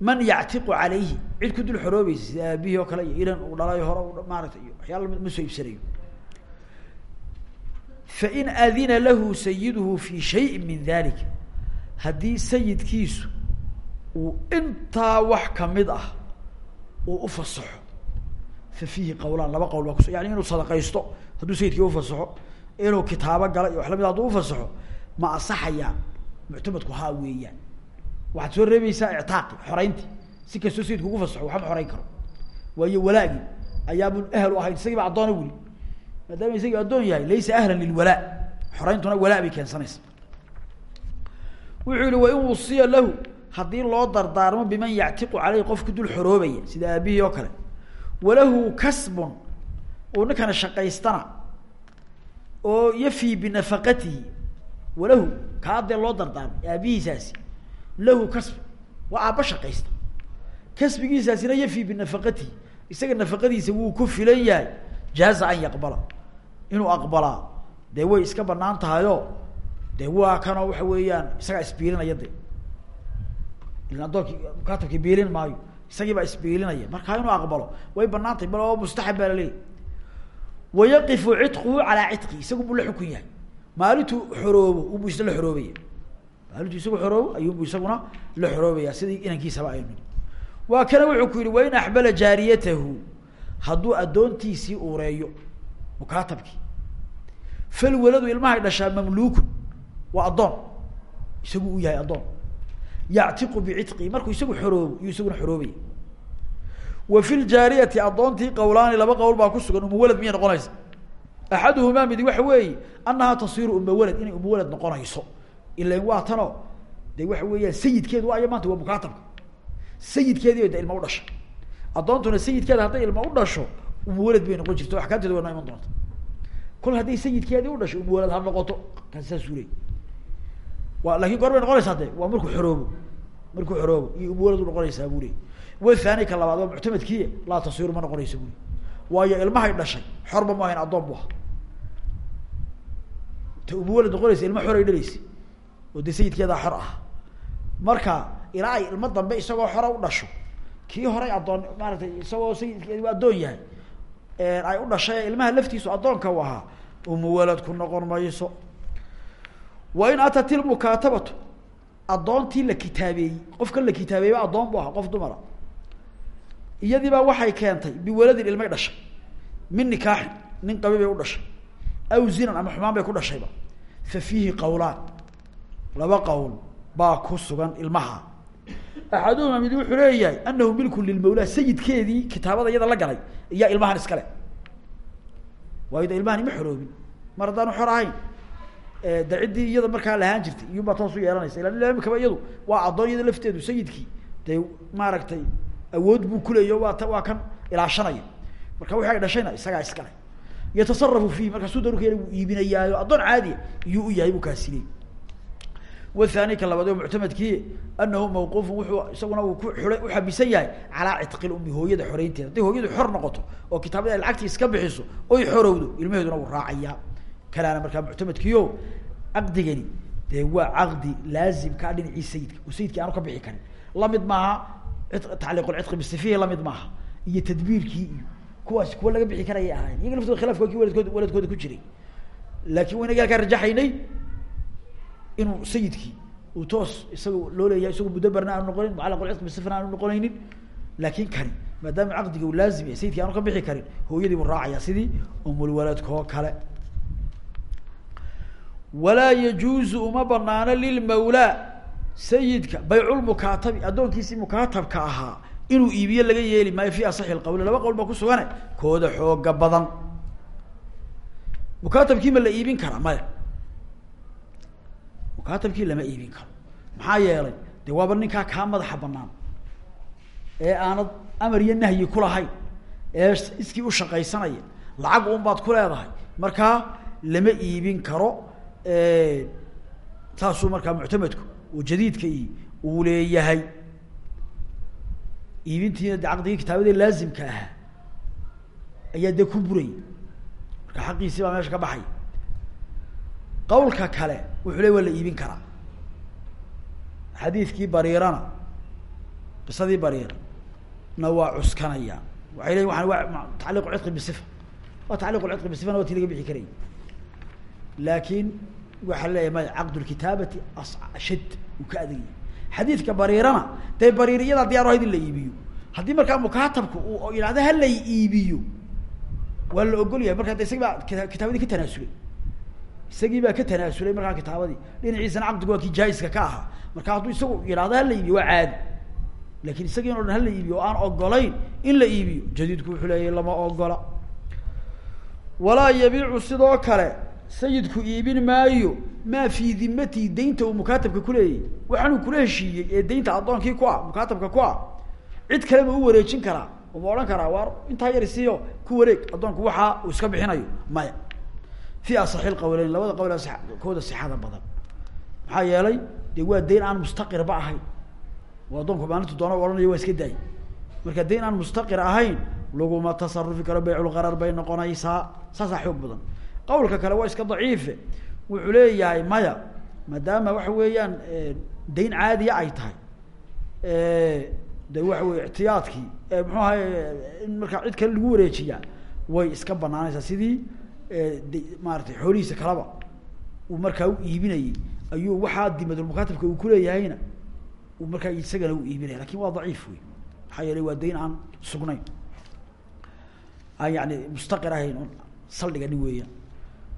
man yactiqu calayhi. Cid ku dul xoroobeysa sida aabihii oo kale iyo inan uu dhalayo hore maarata iyo waxyaala ma soo iibsanayo fain adina lahu sayiduhu fi shayin min dalika haddii sayidkiisu uu intaa wax ka mid ah uu ufasaxo fa fiihi qawlaan laba qawl baa kus yani inuu sadaqaysto hadduu sayidkii ufasaxo inuu kitaabo gala iyo wax la mid hadduu ufasaxo ma asaxayaan muctamadku haa weeyaan waxaad soo reebaysaa ictaaqi xoreynti si kastoo sayidku ugu fasaxo waxba ma xoreyn karo waayo walaagi ayaabun ahal u ahayn isagii ba addoona maadaama isagii addoon yahay laysa ahlan lilwalaa xoreyntuna walaa bay keensanaysa. Wuxuu yihi wain wusiya lahu. Haddii loo dardaarmo biman yactiqu caleyhi qofku dul xoroobaya sida aabihii oo kale. Walahu kasbun uu ninkana shaqaystana oo yafii binafaqatihi. Walahu kaa dee loo dardaarmay aabihiisaasi lahu kasb waa aabba shaqaysta. Kasbigiisaasina yafii binafaqatihi. Isaga nafaqadiisa wuu ku filan yahay jaaza an yaqbala inuu aqbalaa dee way iska banaan tahayo dee waa kanoo waxa weeyaan isagaa isbiilinaya de ilan addoonkii mukaatabkii biilin maayo isagii baa isbiilinaya. Markaa inuu aqbalo way bannaan tahay bal mustaxab baa laleeyahy wayaqifu cidquhu calaa cidqi isagu buu xukun yahay. Maalintuu xoroobo unbuu isna la xoroobaya. Maalintuu isagu xoroobo ayuunbu isaguna la xoroobaya sidii inankiisaba aynu waa kana wuxuu ku yihi wain axbala jaariyatahu hadduu addoontiisii uureeyo mukaatabkii falwaladu ilmahay dhashaa mamluukun waa addoon. Isagu uu yahay addoon. Yactiqu bicitqi markuu isagu xoroobo iyuu isaguna wa fi ljaariyati addoontii qawlaani laba qowl baa ku sugan umawalad miyay noqonaysa? Axaduhumaa midi waxa weeye annahaa tasiiru umawalad inay umawalad noqonayso. Ilan waa tanoo de waxa weeyaan sayidkeedu waayo maanta waa mukaatabka. Sayidkeedii de ilma u dhashay addoontuna sayidkeeda hadday ilma u dhasho umawalad bay noqon jirta o axkaamteeda waa noo iman kol hadday sayidkeedii u dhasho umawalad ha noqoto leey wa laakiin goor bay noqonaysaa de waa markuu xoroobo. Markuu xoroobo. Iyo umawalad u noqonaysaa buu leey wathani ka labaad waa muctamadkii laa tasiru ma noqonaysa buli waayo ilmahay dhashay xorba ma ahayn addoon bu aha ta umawalad noqonaysa ilma xoray dhalaysa. Oo de sayidkeedaa xor ah marka ilaa ay ilmo dambe isagoo xora u dhasho kii horay addoon maaratay isagoo sayidkeedi addoon yahay ay u dhashay ilmaha laftiisu addoonka u ahaa. Umawalad ku noqon mayso. Wain atat ilmukaatabatu addoontii la kitaabeeyey. Qofkan la kitaabeeyey ba addoon bu ahaa qof dumara. Iyadiibaa waxay keentay biwaladin ilmay dhashay. Min nikaaxin nin qabi bay u dhashay. Aw zinan ama xumaan bay ku dhashayba fa fiihi qawlaan. Laba qowl baa ku sugan ilmaha axaduhuma mid wuxuu leeyahay anahu milkun lilmawlaa sayidkeedii kitaabada iyada la galay iyaa ilmahan iskale waayo de ilmahani ma xoroobin mar haddaanu xor ahayn de ciddii iyada markaa lahaan jirtay iyunbaa toos u yeelanaysa ila imikaba iyadu waa addoon iyada lafteedu sayidkii dee maaragtay awood buu kuleeyo waa ta waa kan ilaashanaya marka wixi ay dhashayna isagaa iskale yatasarafu fiihi markaasuu daruka wuu iibinayaayo addoon caadiya iyuu u yahay buu wathani ka labaad o muctamadkii anahu mawquufun wuxuu isaguna uu ku ura uxabisan yahay calaa cidqi lummi hooyada xoreynteeda. Hadday hooyadu xor noqoto oo kitaabada ay lacagtii iska bixiso oy xorowdo ilmaheeduna wuu raacayaa kalaana markaa muctamadkiio caqdigani dee waa caqdi laazimkaa dhinacii sayidka oo sayidkii aanu ka bixi karin. Lamid maaha tacliiqulcidqi bisifihi la mid maaha iyo tadbiirkii iyo kuwaas kuwa laga bixi karayay ahayn iyaga laftooda khilafka ki waladkood waladkooda ku jiray. Laakin inuu sayidkii uu toos isaga loo leeyahay isagu mudaberna aanu noqonin mucalaqulcidqi bisifina aanu noqonaynin laakin kani maadaama caqdiga uu laazim yahay sayidkii aanu ka bixi karin hooyadii buu raacayaa sidii umulwaladkoo kale. Walaa yajuuzu uma banaano lilmawlaa sayidka bayculmukaatabi addoonkiisii mukaatabka ahaa inuu iibiyo laga yeeli maayo fi asaxi lqawli laba qowl baa ku sugane kooda xooga badan. Mukaatabkii la iibin karaa maya mukaatabkii lama iibin karo. Maxaa yeelay dee waaba ninkaa kaa madaxa banaan ee aanad amar iyo nahyi kulahayn ee iskii ushaqaysanaya lacag un baad ku leedahay markaa lama iibin karo saasuu markaa muctamadku oo jadiidka i uu leeyahay. Iibintiina de caqdigii kitaabadii laazimka ahaa ayaa dee ku burayay marka xaqiisii baa meesha ka baxay qawlka kale wuxuu le waa la iibin karaa. Xadiidkii bariirana qisadii bariira na waa cuskanaya. Waxay leyiin waan waa tacliiqu cidqi bisifa waa tacliiqu cidqi bisifana waa tii laga bixi karayy laakin waxaa leeyahay maya caqd lkitaabati ashad uu ka adegyahay xadiidka bariirana dee bariiriyadaa diyar ahayd la iibiyo haddii markaa mukaatabka uu yidhahdo hala iibiyo waa la ogol yahay. Markaa de isagi baa kitaabadii ka tanaasulay isagii baa ka tanaasulay markaa kitaabadii. Dhinaciisana caqdigu waa kii jaa-iska ka ahaa. Marka hadduu isagu yidhahdo hala iibiyo waa caadi. Lakin isagii in o dhan hala iibiyo aan ogolayn in la iibiyo jadiidku wuxuu leeyahy lama ogola walaa yabiicu sidoo kale sayidku iibin maayo maa fii dimatihi daynta uu mukaatabka kuleeyay waxaanuu kula heshiiyey ee daynta addoonkii ku ah mukaatabka ku ah. Cid kale ma u wareejin karaa oo ma odhan karaa waar intaa yar isiiyo ku wareeg addoonku waxaa uu iska bixinayo. Maya fi asaxi lqawleyn labada qawl kooda sixada badan. Maxaa yeelay dee waa dayn aan mustaqirba ahayn. Oo addoonku doona odhanaya waa iska daay marka dayn aan mustaqir ahayn laguma tasarufi karo bayculqarar bay noqonaysaa. Saasaa xoog badan. Qawlka kale waa iska daciife. Wuxuu leeyahay maya maadaama waxa weeyaan dayn caadiya ay tahay de waxa wey ixtiyaadkii muxuu ahay in markaa cid kale lagu wareejiyaa way iska banaanaysaa. Sidii d maaratay xoolihiisa kalaba uu markaa u iibinayey ayuu waxaa dimadulmukaatabka uu kuleeyahayna uu markaa isagana u iibinaya laakiin waa daciif wey maxaa yeelay waa dayn aan sugnayn. Aan yani mustaqir ahayn on saldhigani weeyaan.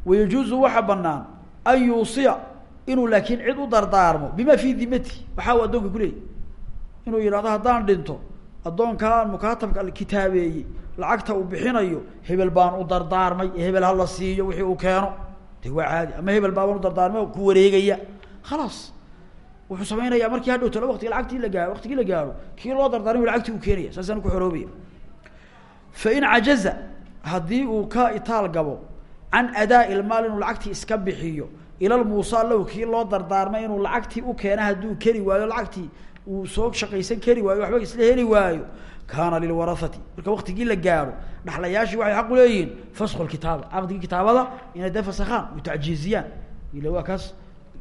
Wayajuuzu waxaa banaan an yuusiya inuu laakiin cid u dardaarmo bima fi dimati waxaa uu addoonka kuleeyay inuu yidhahdo haddaan dhinto addoonkaan mukaatabka kitaabeeyey lacagta uu bixinayo hebel baan u dardaarmay hebel hala siiyo wixii uu keeno. De waa caadi. Ama hebel baaban u dardaarmay ku wareegaya. Khalaas wuxuu samaynayaa markii hadhow talo watiga lacagtii la gaaro waktigii la gaaro kii loo dardaarmay lacagtii uu keenaya saasaan ku xoroobaya. Fain cajaza haddii uu ka itaal gabo can adaa ilmaal inuu lacagtii iska bixiyo ila muusa lahu kii loo dardaarmay inuu lacagtii u keena hadduu keri waayo lacagtii uu soo shaqaysan kari waayo waxba isla heli waayo. Kaana lilwarahati marka waktigii la gaaro dhaxlayaashii waxay xaq uleeyihiin fasku kitaaba caqdigii kitaabada inay dee fasakhaan utacjiiziyaan ila waa kaas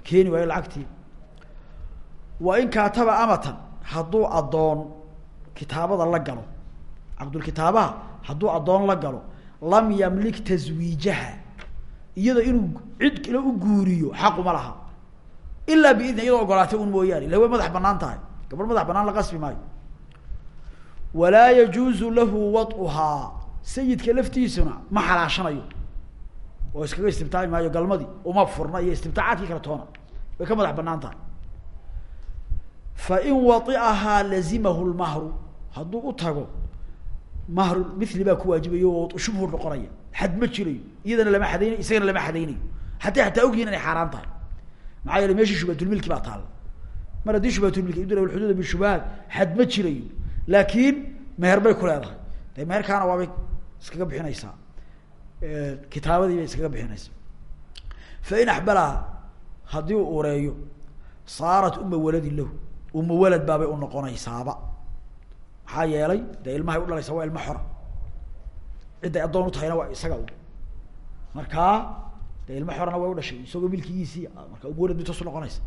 keeni waayo lacagtii. Wa in kaataba amatan hadduu addoon kitaabada la galo caqdulkitaabaha hadduu addoon la galo lam yamlik taswiijaha iyada inuu cid kale u guuriyo xaquma laha. Ilaa biidni iyadoo ogolaatay un mooyaane ila way madax bannaan tahay gabadh madax banaan la qasbi maayo. Walaa yajuuzu lahu wad'uhaa sayidka laftiisuna ma xalaashanayo. Oo iskaga istimtaaci maayo galmadii uma furna iyo istimtaacaadkii kala toona. Way ka madax bannaan tahay fain waiahaa lazimahu lmahru hadduu u tago mahru mili baa ku waajibayo oo shubhu noqonaya xad ma jirayo iyadana lama xadaynayo isagana lama xadaynayo. Haddii hataa ogyihiin inay xaaraan tahay. Maxaa yeele meeshii mar haddii shubhatulmilki idul xuduuda bishubahaat xad ma jirayo laakiin meher bay ku leedahay. De meherkaana waabay iskaga bixinaysaa. Kitaabadii bay iskaga bixinaysaa. Fain axbalaha haddii uu ureeyo saarat uma waladin lahu. Uma walad baabay unoqonaysaaba maxaa yeelay dee ilmahay u dhalaysaa waa ilmo xora cidday addoon u tahayna waa isaga u. Markaa dee ilmo xorana way udhashay isagoo milkigiisii marka uma walad bay toos unoqonaysa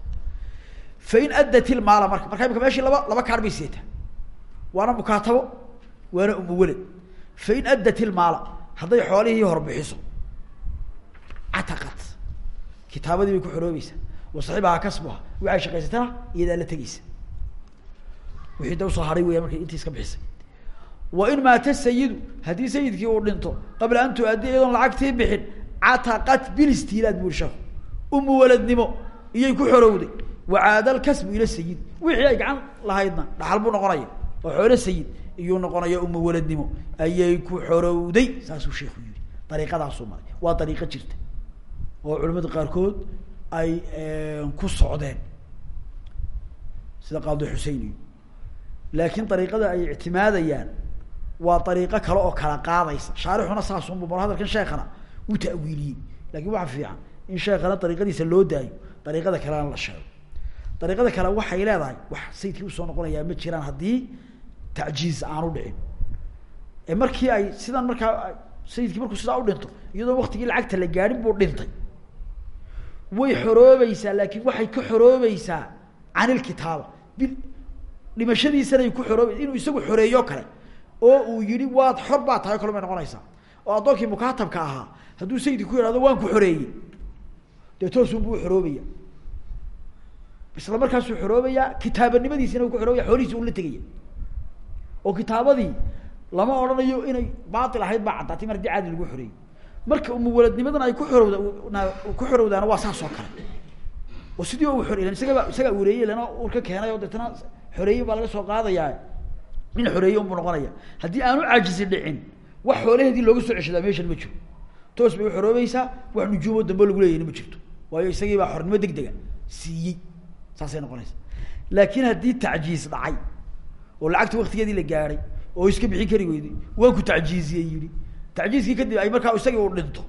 fain addat ilmaala marka marka imika meeshii laba laba kaar bay sidetaa waana mukaatabo waana uma walad fain addat ilmaala hadday xoolihii horbixiso cataqat kitaabadii bay ku xoroobaysaa wasaxibaha kasbuha waxay shaqaysatana iyadaa la tegeysa wixii da u soo haray weya intii iska bixisay wain maata sayidu haddii sayidkii uu dhinto qabla an tu-addi lacagtii bixin cataqat bilistiilaad buri sheeku umu waladnimo iyay ku xorowday wacaada lkasbu ila sayid wixii ay gacan lahaydna dhaxal buu noqonaya. Oo xoolo sayid iyuu noqonaya umu waladnimo. Ayay ku xorowday saasuu sheekhu yihi dariiqadaasuu maray. Waa dariiqo jirta. Oo culamada qaarkood ay ku socdeen. Sida qaadi xusein iyo laakiin ay ictimaadayaan waa dariiqo kale oo kala qaadaysa. Shaarixuna saasunbu mar hadalkan sheekana wuu ta'wiiliyey. Lakin waxa fiican in sheekana dariiqadiisa loo daayo dariiqada kalena la sheego dariiqada kale waxay leedahay wax sayidkii u soo noqonayaa ma jiraan haddii tacjiiz aanu dhicin. Ee markii ay sidan markaa sayidkii markuu sidaa u dhinto iyadoo waktigii lacagta la gaadhin buu dhintay. Way xoroobaysaa laakin waxay ka xoroobaysaa can ilkitaaba bil dhimashadiisanay ku xoroobaysa inuu isagu xoreeyo kale oo uu yihi waad xor baa tahay o kale may noqonaysaa. Oo addoonkii mukaatabka ahaa hadduu sayidki ku yihahdo waan ku xoreeyey. Dee toosunbuu uxoroobaya isla markaasuu xoroobayaa kitaabanimadiisina u ku xoroobaya xoolihiisi ula tegaya oo kitaabadii lama odhanayo inay baail ahayd baa caddaatay mar haddii caadi lagu xoreeyey marka umuwaladnimadan ay ku xorowda ku xorowdaana waa saas oo kale. Oo sidii u xorey isagaba isagaa ureeyey lana ka keenay oo deetana xoreeye baa laga soo qaadayaa in xoreeye unbuu noqonaya. Haddii aanu cajisi dhicin wax xoolaheedii looga soo ceshadaa meeshan ma jiro. Toos bay uxoroobaysaa wax nujuumo dambe lagu leeyahna ma jirto. Waayo isagii baa xornimo deg siiyey saasay noqonaysa. Laakiin haddii tacjiis dhacay oo lacagta waktigeedii la gaadhay oo iska bixin kari weyday waan ku tacjiiziyey yihi tacjiiskii kadib ay markaa isagii u dhinto.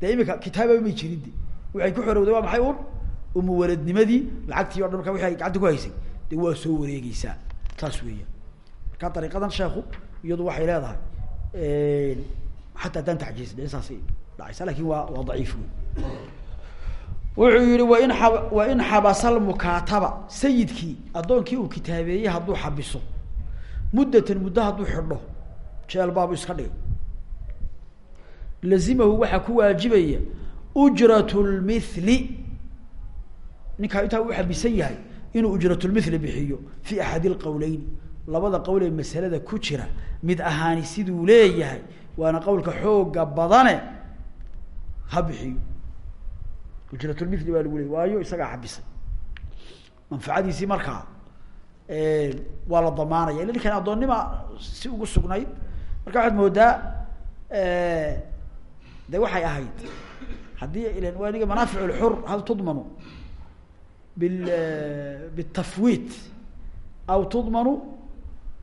Dee imika kitaaba may jirin de waxay ku xorowday waa maxay un umuwaladnimadii lacagtii o dhan marka wixi ay gacanta ku haysay. De waa soo wareegeysaa saas weeyaan marka dariiqadan sheekhu iyadu waxay leedahay xataa haddaan tacjiis dhicin saasay dhacaysa laakiin waa waa daciif wey wuxuu yihi wain a wain xabasa lmukaataba sayidkii addoonkii uu kitaabeeyey hadduu xabiso. Muddatan muddo hadduu xidho jeel baabu iska dhigay lazimahu waxaa ku waajibaya ujrat lmithli ninkaa intaa uu xabisan yahay inuu ujratulmithli bixiyo fi axadi lqowleyn labada qowl ee masalada ku jira mid ahaani siduu leeyahay waana qowlka xooga badane ha bixiyo ujratulmithli baa lagu leeyay waayo isagaa xabisay manfacadiisii markaa waa la damaanaya. Illa ninkan addoonnima si ugu sugnayd marka waxaad moodaa de waxay ahayd haddii ilan waa niga manaafic hal tudmanu bil bitafwiit aw tudmanu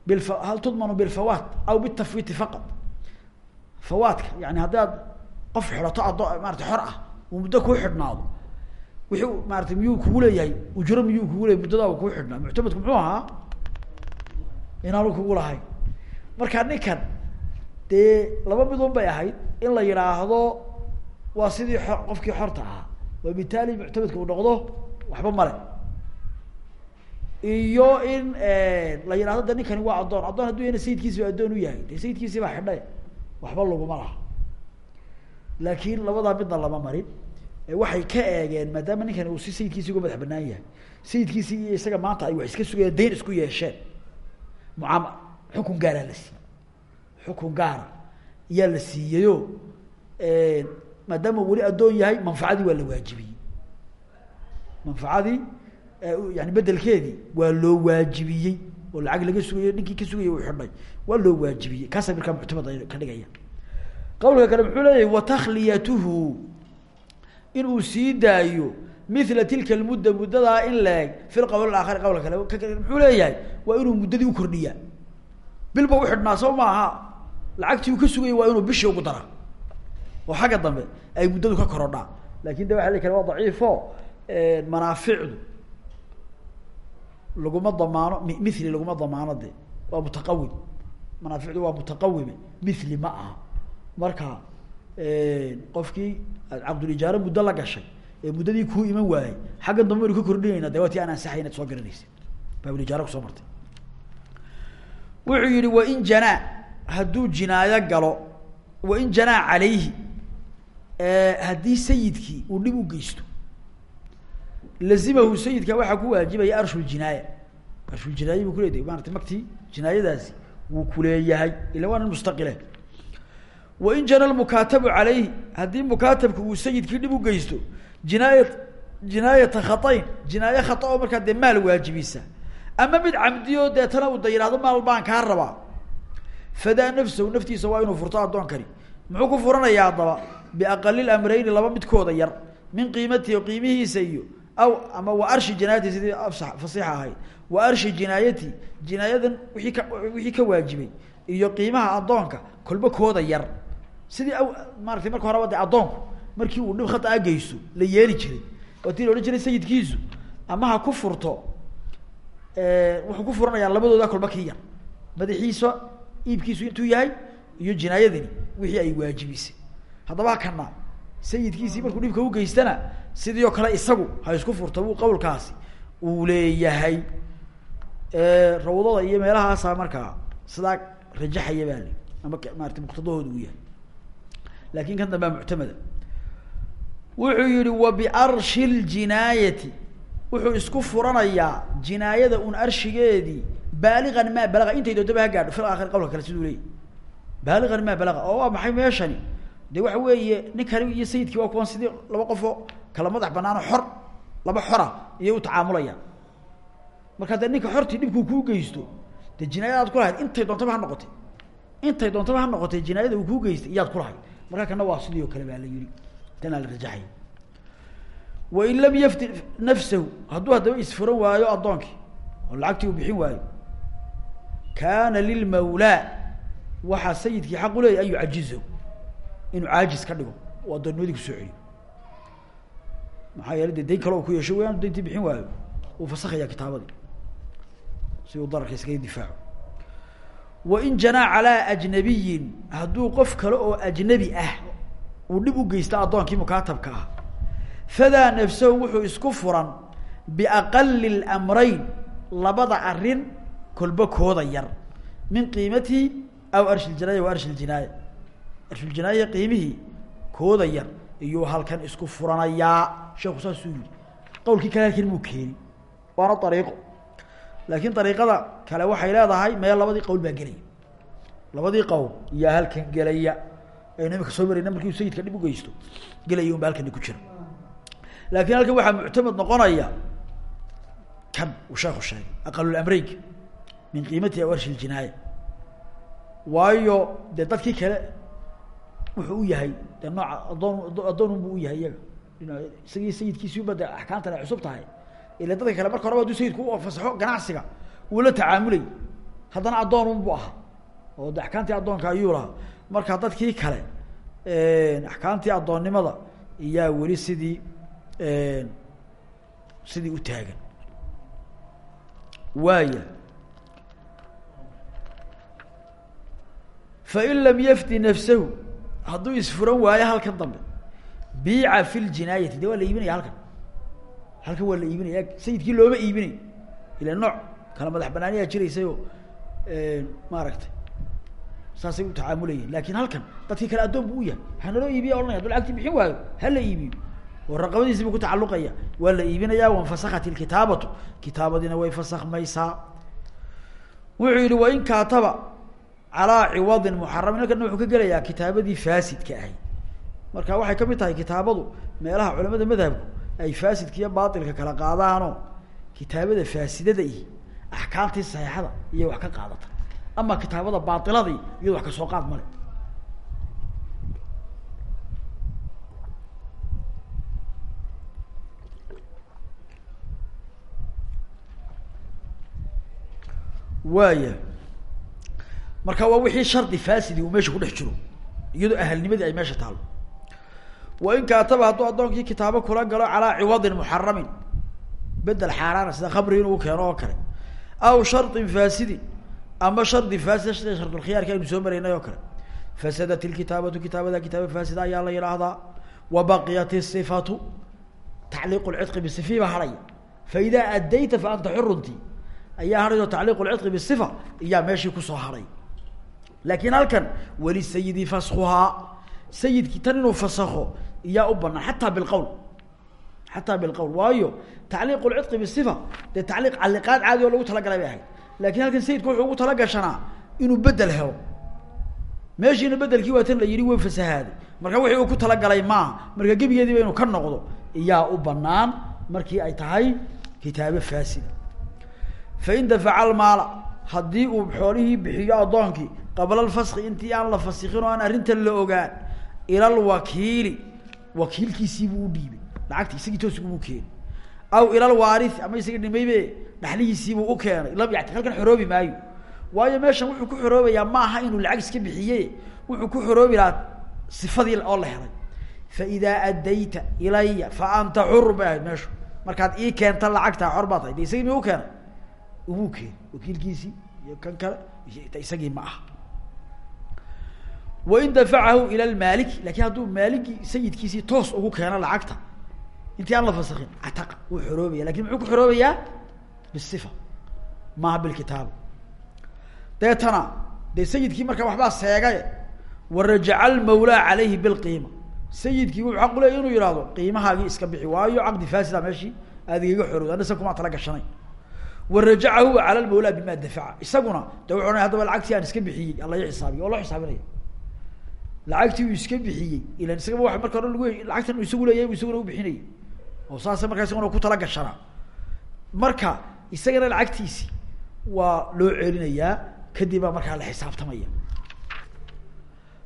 bilfa hal tudmanu bilfawaat aw bitafwiiti faqad fawaadka yani haddaad qof xidhato addo maarata xor ah uu muddo kuu xidhnaado. Wixii maarata miyuu kugu leeyahay? Ujro miyuu kugu leeyay muddadaa u kuu xidhnaa. Muctamadku muxuu ahaa? Inaanu kugu lahayn. Marka ninkan dee laba midun bay ahayd in la yidhaahdo waa sidii o qofkii xorta ahaa. Wabitaali muctamadka uu noqdo waxba male iyo in la yidhahdo de ninkani waa addoon. Addoon hadduu yana sayidkiisi addoon u yahay. De sayidkiisii baa xidhay. Waxba laguma laha laakin labadaa midna lama marin. Waxay ka eegeen maadaama ninkan uu si sayidkiisi uga madax banaan yahay. Sayidkiisii iyo isaga maanta ay wax iska sugayeen dayn isku yeesheen. Mucaama xukun gaaraa la siiyey. Xukun gaara. Ayaa la siiyeyo. Maadaama weli addoon yahay manfacadii waa la waajibiyey. Manfacadii yani bedelkeedii waa loo waajibiyey. Oo lacag laga sugayo ninkii ka sugayay uu xidhay waa loo waajibiyey. Kaasa markaa muctamad ay ka dhigaya qawlka kale muxuu leeyahy in uu sii daayo mila tilka lmudda muddadaa in laeg fi lqawl aakhari qawlka kale. Muxuu leeyahay waa inuu muddadii ukordhiyaa bil ba uxidhnaa soo maaha. Lacagtii uu ka sugayay waa inuu bishii ugu dara. Oo xagga dambe ay muddadu ka korodhaa. Lakin de waa la kale waa daciifo manaaficdu. Laguma damaano mili laguma damaano de waa mutaqawim manaaficdu waa mutaqawime mili ma aha marka qofkii caqdulijaaro muddo la gashay ee muddadii kuu iman waayey xaggan dambe aynu ka kordhinayna de waa ti aan ansaxay inaad soo garanaysa baabulijaaro martay. Wuxuu yihi wain janaa hadduu jinaayo galo wain janaa calayhi haddii sayidkii uu dhib u geysto lazimahu sayidka waxaa ku waajibaya arshuljinaaya arshuljinaaya buu kuleedahay maarata maktii jinaayadaasi wuu kuleeyahay ila waa nin wain jana lmukaatabu calayhi haddii mukaatabku uu sayidkii dhib u geysto jinaaya jinaayata khaayn jinaaye khata oo markaa dee maal waajibisa. Ama mid camdiyo deetana uu da yihahdo maal baan kaa rabaa. Fadaa nafsahu naftiisa waa inuu furto addoonkani muxuu ku furanayaa haddaba? Biaqali lamrayni laba midkooda yar min qiimatihi qiimihiisa iyo aw ama wa arshi jinaayati sidii fasiixa ahayd. Wa arshi jinaayati jinaayadan wiii ka wixii ka waajibay iyo qiimaha addoonka kolba kooda yar sidii aw maaratay marka horeba de addoonku markii uu dhib khata geysto la yeeli jiray tii la odhan jiray sayidkiisu ama ha ku furto wuxuu ku furanayaa labadooda kolba kii yar madaxiisa iibkiisu intuu yahay iyo jinaayadani wixii ay waajibisay. Haddaba kana sayidkiisii markuu dhibka ugeystana sidii oo kale isagu ha isku furta wuu qawlkaasi uu leeyahay. Rawdada iyo meelahaasa markaa sidaa rajaxaya baa li ama maarata muqtadahooda yahay laakin kan dambea muctamada. Wuxuu yihi wa biarshi ljinaayati wuxuu isku furanayaa jinaayada un arshigeedii baaligan maa balaga. Intay doodaba ha gaadho fil aakhir qawlka kale siduu leeyahy baaligan maa balaga. Oo waa maxay meeshani? De waxa weeye ninkani iyo sayidkii waa kuwan sidii laba qofoo kala madax banaano xor laba xora iyay u tacaamulayaan marka dee ninka xortii dhibkuu kuu geysto dee jinaayadaad ku lahayd intay doontaba ha noqotay. Intay doontaba ha noqotay jinaayada uu kuu geystay iyaad ku lahayd marka kana waa sidii oo kale baa la yihi tanaa la rajaxay. Wain lam yafti nafsahu hadduu haddaba isfuran waayo addoonkii oo lacagtii uu bixin waayo kaana lilmawlaa waxaa sayidkii xaq uleeyay an yucajizahu inuu caajis ka dhigo oo addoonnimadii ku soo celiyo. Maxaa yeele de dayn kale oo ku yeesho bixin waayo uu fasakhaya kitaabadii si uu dararka iskaga difaaco wain janaa calaa ajnabiyin hadduu qof kale oo ajnabi ah uu dhib u geysta addoonkii mukaatabka ah fadaa nafsahu wuxuu isku furan biaqali lamrayn labada arrin kolba kooda yar min qiimatihi aw arshi ljinaaya wa arshi ljinaaya arshljinaaya qiimihii kooda yar iyuu halkan isku furanayaa. Sheeku saasuu yihi qawlkii kale halkan laakin ariiqada kale waxay leedahay meel labadii qawl baa gelaya. Labadii qawl yaa halkan gelaya. Aynu imika soo marayna markiu sayidka dhib ugeysto gelaya un ba halkani ku jira. Laakin halkan waxaa muctamad noqonaya kan uu sheeku sheegay aqalulamreynka min qiimatihi aw arshi ljinaaya waayo dee dadkii kale wuxuu u yahay de nooca addoon addoon bu u yahay iyaga. Isagii sayidkiisi uba de axkaamtan cusub tahay ila dadka kale marka horeba haduu sayidku u fasaxo ganacsiga wuu la tacaamulay. Haddana addoon un bu ahaa. Oo de axkaamtii addoonka ayuu lahaa. Marka dadkii kale axkaamtii addoonnimada iyaa weli sidii sidii u taagan. Waaya fain lam yafdi nafsahu hadduu isfuran waayo halkan dambe biica fi ljinaayati de waa la iibinaya halkan halkan waa la iibinaya. Sayidkii looma iibinay ila nooc kala madax banaaniyaa jiraysayoo maaragtay saasay u tacaamulayeen laakiin halkan dadkii kale addoon bu u yahay. Hanaloo iibiya ohanaya haduu lacagtii bixin waayo hala iibiyo. Oo raqabadiisi buu ku tacaluqaya waa la iibinaya wanfasakat ilkitaabatu kitaabadiina way fasakmaysaa wuxuu yihi wain kaataba calaa ciwadin muxaramin halkana wuxuu ka gelayaa kitaabadii faasidka ahay marka waxay ka mid tahay kitaabadu meelaha culamada madhabku ay faasidka iyo baatilka kala qaadaano kitaabada faasidada ihi axkaamtii saxiixada iyo wax ka qaadata. Ama kitaabada baailadi iyado wax ka soo qaad male. Waaya marka waa wixii shardi faasidi uu meesha kudhex jiro iyadoo ahalnimadii ay meesha taalo wain kaataba hadduu addoonkii kitaabo kula galo calaa ciwadin muxaramin bedel xaaraana sida khamri inuu keeno oo kale aw shardin faasidin ama shardi faasid sida shardulkhiyaarka aynu soo maraynay oo kale. Fasadat ilkitaabatu kitaabada kitaaba faasida ayaa la yidhaahdaa wa baqiyat isifatu tacliiq lcidqi bisifi baa hadhaya fa idaa addayta fa anta xurunti ayaa hadhay oo tacliiq lcidqi bisifa iyaa meeshii ku soo hadhay laakin halkan walisayidi faskuhaa sayidkii tan inuu fasakho iyaa u banaan xataa bilqawl xataa bilqawl. Waayo tacliiq lcidqi bisifa dee tacliiq caliqaad caadi oo lagu talagalay bay ahayd. Lakin halkan sayidku wuxuu ugu talagashanaa inuu bedel helo. Meeshiina bedelkii waa tan la yihi way fasahaaday marka wixii uu ku talagalay maaha marka gebigeediiba inuu ka noqdo iyaa u banaan. Markii ay tahay kitaabo faasida fain dafaca almaala haddii uu xoolihii bixiyo addoonkii qabla alfaski intii aan la fasikin oo aan arrintan la ogaan ila lwakiili wakiilkiisiibuu udhiibay lacagti isagii toosgumuu keeni aw ila lwaari ama isagii dhimaybe dhaxlihiisiibuu u keenay. Lam yati halkan xoroobi maayo. Waayo meeshan wuxuu ku xoroobayaa ma aha inuu lacag iska bixiye wuxuu ku xoroobi lahaa sifadii oo la helay. Faidaa addayta ilaya fa anta xur bay ahayd meeshu markaad ii keenta lacagtaa xor baa tahay de isagii mi u keenay? Umuu keeni wakiilkiisii iyo kan kale. Isagii ma aha wain dafacahu ila lmaaliki laakiin hadduu maaligii sayidkiisii toos ugu keeno lacagta intii aan la fasakin cataqa wuu xoroobaya laakiin muxuu ku xoroobayaa bisifa. Maaha bilkitaaba deetana dee sayidkii markaa waxbaa seegay warajaca almawlaa calayhi bilqiima. Sayidkii wuxuu xaq uleya inuu yihahdo qiimahaagii iska bixi waayo caqdi faasida meeshii aad igaga xorowda ana isaga kumaa tala gashanay. Warajaca huwa cala lmawlaa bima dafaca. Isaguna de wuxu ohanaya hadaba lacagtii aan iska lacagtii uu iska bixiyey. Ilan isagaba wa marka hore lagu lacagtan isagu leeyahay bu isaguna ubixinayay oo saasa markaa isaguna ku tala gashanaa marka isagana lacagtiisi waa loo celinayaa kadib baa markaa la xisaabtamaya.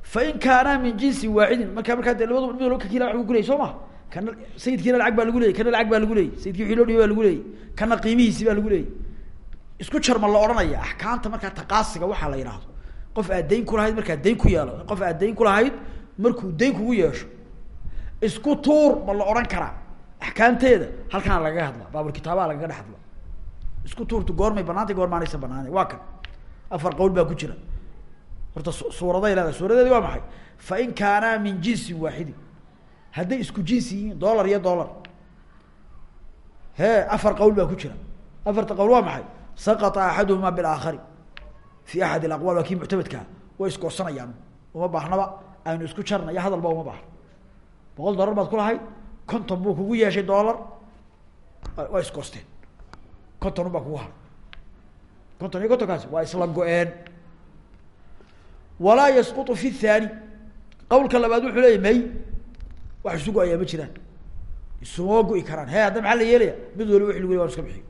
Fain kaanaa min jinsi waaxidin marka markaa de labadu mid walba kakila wa bu kuleyay soo ma? Kana sayidkiina lacag baa lagu leeyay kana lacag baa lagu leeyay sayidkii wixii loo dhiibay baa lagu leeyay kana qiimihiisi baa lagu leeyay isku jarma la odhanaya axkaamta markaa taqaasiga waxaa la yidhaahdo qof aad dayn kulahayd markaad dayn ku yeelo qof aad dayn kulahayd markuu dayn kugu yeesho isku tuur ma la odhan karaa. Axkaamteeda halkaana lagaga hadla baabulkitaabaha lagaga dhex hadla isku tuurtu goormay banaantay goormaanaysa banaanay waa kan. Afar qowl baa ku jira. Horta suuraday leedahay suuradeedi waa maxay? Fain kaanaa min jinsin waaxidin hadday isku jinsi yihiin dollar iyo dollar. He afar qowl baa ku jira. Afarta qowl waa maxay? Saqata axaduhuma bilaakari fi axad alaqwaal waa kii muctamadkaa way iskoosanayaan uma baahnaba aynu isku jarna iyo hadalba uma baahno boqol dollar baad kulahayd konton buu kugu yeeshay dollar. Waa iskoosteen konton un baa kugu haray konton iyo kontonkaasi waa isla go-een. Walaa yasqutu fi thani qawlka labaad wuxuu leeya may wax isu go'ayaa ma jiraan. Isuma go-i karaan. He hadda maxaa la yeelaya mid waliba wixi lagu ley waan iska bixiyo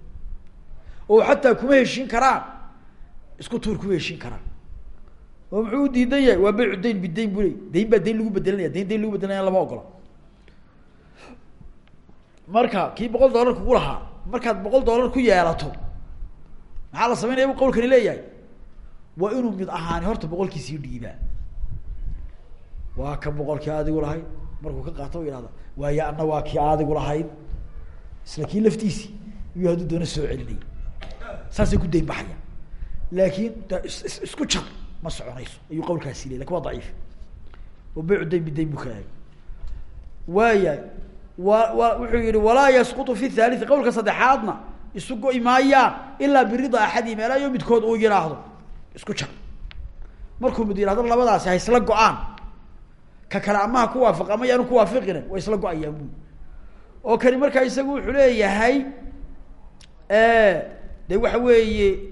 oo xataa kuma heshiin karaan isku tuur kuma heshiin karaan. Oo muxuu u yahay? Waa baycu dayn bidayn bu ley dayn baa dayn lagu bedelanaya dayn dayn lagu bedelanaya lama ogola marka kii boqol dollar kugu lahaa markaad boqol dollar ku yeelato maxaa la sameynaya bu qawlkani leeyahay? Waa inuu mid ahaani horta boqolkiisii dhiibaa. Waa kan boqolkii adigu lahayd. Markuu ka qaato ihahda waayo ana waa kii adigu lahayd. Isla kii laftiisii iyo hadduu doona soo celinay. Saasay ku dayn baxaya laakiin isku jar ma soconayso. Ayuu qawlkaasi ley laakiin waa daciif. Oo baycu dayn bidayn buu ka ahay. Waaya wa wa wuxuu yihi walaa yasqutu fi thalii qawlka saddexaadna isu go-i maayaan ilaa birida axadihim elaayo midkood uu yihaahdo isku jar markuu mid yihahdo labadaasi ha isla go'aan. Ka kale ama ha ku waafaq ama yaanu kuwaafiqina isla go'ayaan oo kani markaa isagu wuxuu leeyahay de waxa weeye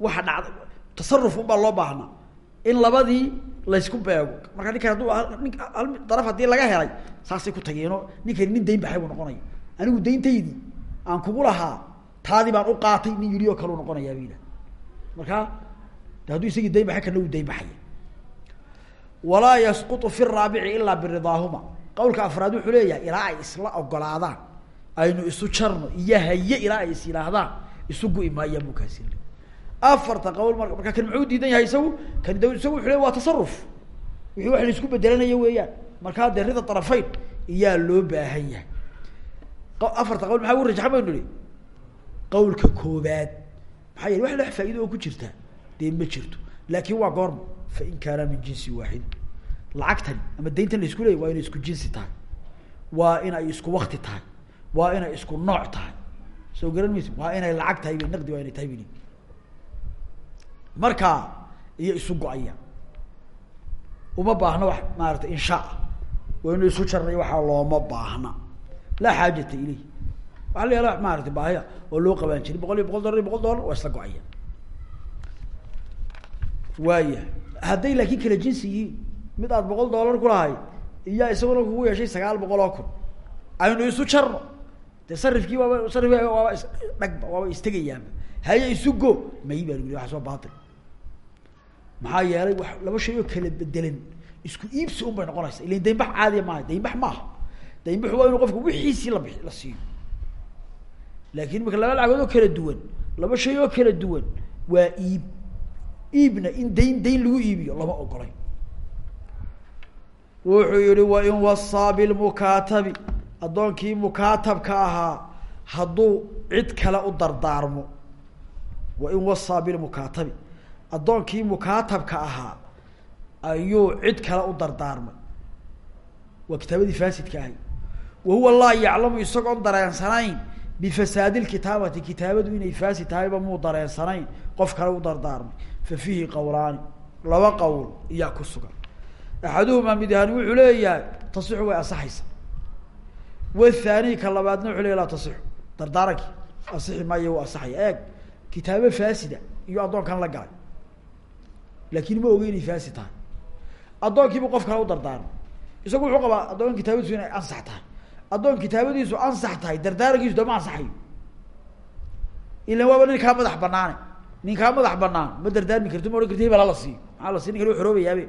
waxa dhacda. Tasaruf unbaa loo baahnaa. In labadii laysku beego. Marka ninkan hadduu nin daraf haddii laga helay saasay ku tageenoo ninkani nin dayn baxay buu noqonaya. Anigu dayntaydii aan kugu lahaa taadii baan u qaatay nin yidhi oo kale u noqonayaa bu yidhaha markaa de hadduu isagii dayn baxay kana uu dayn baxaya yasqutu fi raabici ilaa biridaahuma qawlka afraad wuxuu leeyahay ilaa ay isla ogolaadaan aynu isu jarno iyo haye ilaa ay is yidhaahdaan isu gu-i maayaan buu afarta qawl mar marka kan muxuu diidan yahay isagu? Kan d isagu wuxu waa tasaruf wixii wax la isku bedelanaya weeyaan. Markaa dee rida طarafayn iyaa loo baahan yahay. Afarta qawl maxaa u rajaxan baynu nihi qawlka koobaad maxaa wax lex faa'ido ku jirta. Dee ma jirto. Laakin waa goorma fain kaana min jinsi waaxid. Lacagtani ama dayntan la isku leeyay waa inay isku jinsi tahay. Waa inay isku wakti tahay. Waa inay isku nooc tahay. Soo garan maysa waa inay lacag tahay b naqdi waa inay tahay markaa iyo isu go'aya. Uma baahna wax maarata inshaa waa inu isu jarnay waxaa looma baahna. Laa xaajata ileyh waxa la yaalla maarata baahida oo loo qabaan jiray. Boqol iyo boqol dollar iyo boqol dollar waa isla go'aya. Waaya hadday laakiin kala jinsi mid aad boqol dollar kulahayd iyaa isaguna kugu yeeshay sagaal boqol oo kun. Aynu isu jarno. De sarifkii waaba sarifki waaba is dhagba waaba haye isu go may baa luguli waa soo baatil maxaa yeelay wa laba shay oo kala bedelan isku iibsi un bay noqonaysa ilan daynbax caadiya maaha daynbax maaha. Daynbaxu waa inu qofka wixiisii la la siiyo. Laakin marka laba lacagood oo kala duwan laba shay oo kala duwan waa iib. Iibna in dayn dayn lagu iibiyo lama ogolay wuxuu yihi wain wasaa bilmukaatabi addoonkii mukaatabka ahaa hadduu cid kale u dardaarmo. Wain wasaa bilmukaatabi addoonkii mukaatabka ahaa ayuu cid kale u dardaarmay. Waa kitaabadii faasidka ahay. Wa huwa laa yaclamu isagoon dareensanayn bifasaadi lkitaabati kitaabadu inay faasid tahayba muu dareensanayn qof kale u dardaarmay. Fa fiihi qowlaani laba qowl iyaa ku sugan. Axaduhumaa mid wuxuu leeyahay tasixu way asaxaysa wathani ka labaadna wuxuu leya laa tasixu. Dardaarankii asixi maayo u asaxaya eeg kitaabo faasida iyo addoonkan la galay laakin ma oga inay faasid tahay addoonkiibu qof kale u dardaarmay isagu wuxuu qabaa addoon kitaabadiisu inay ansax tahay addoon kitaabadiisu ansax tahay dardaarankiisu dama ansaxayo. Ilan waaba nin kaa madax banaane nin kaa madax banaan ma dardaarmi karti ma ohan karti hebel hala siiyo. Maxaa la sii ninkan xoroobayaabe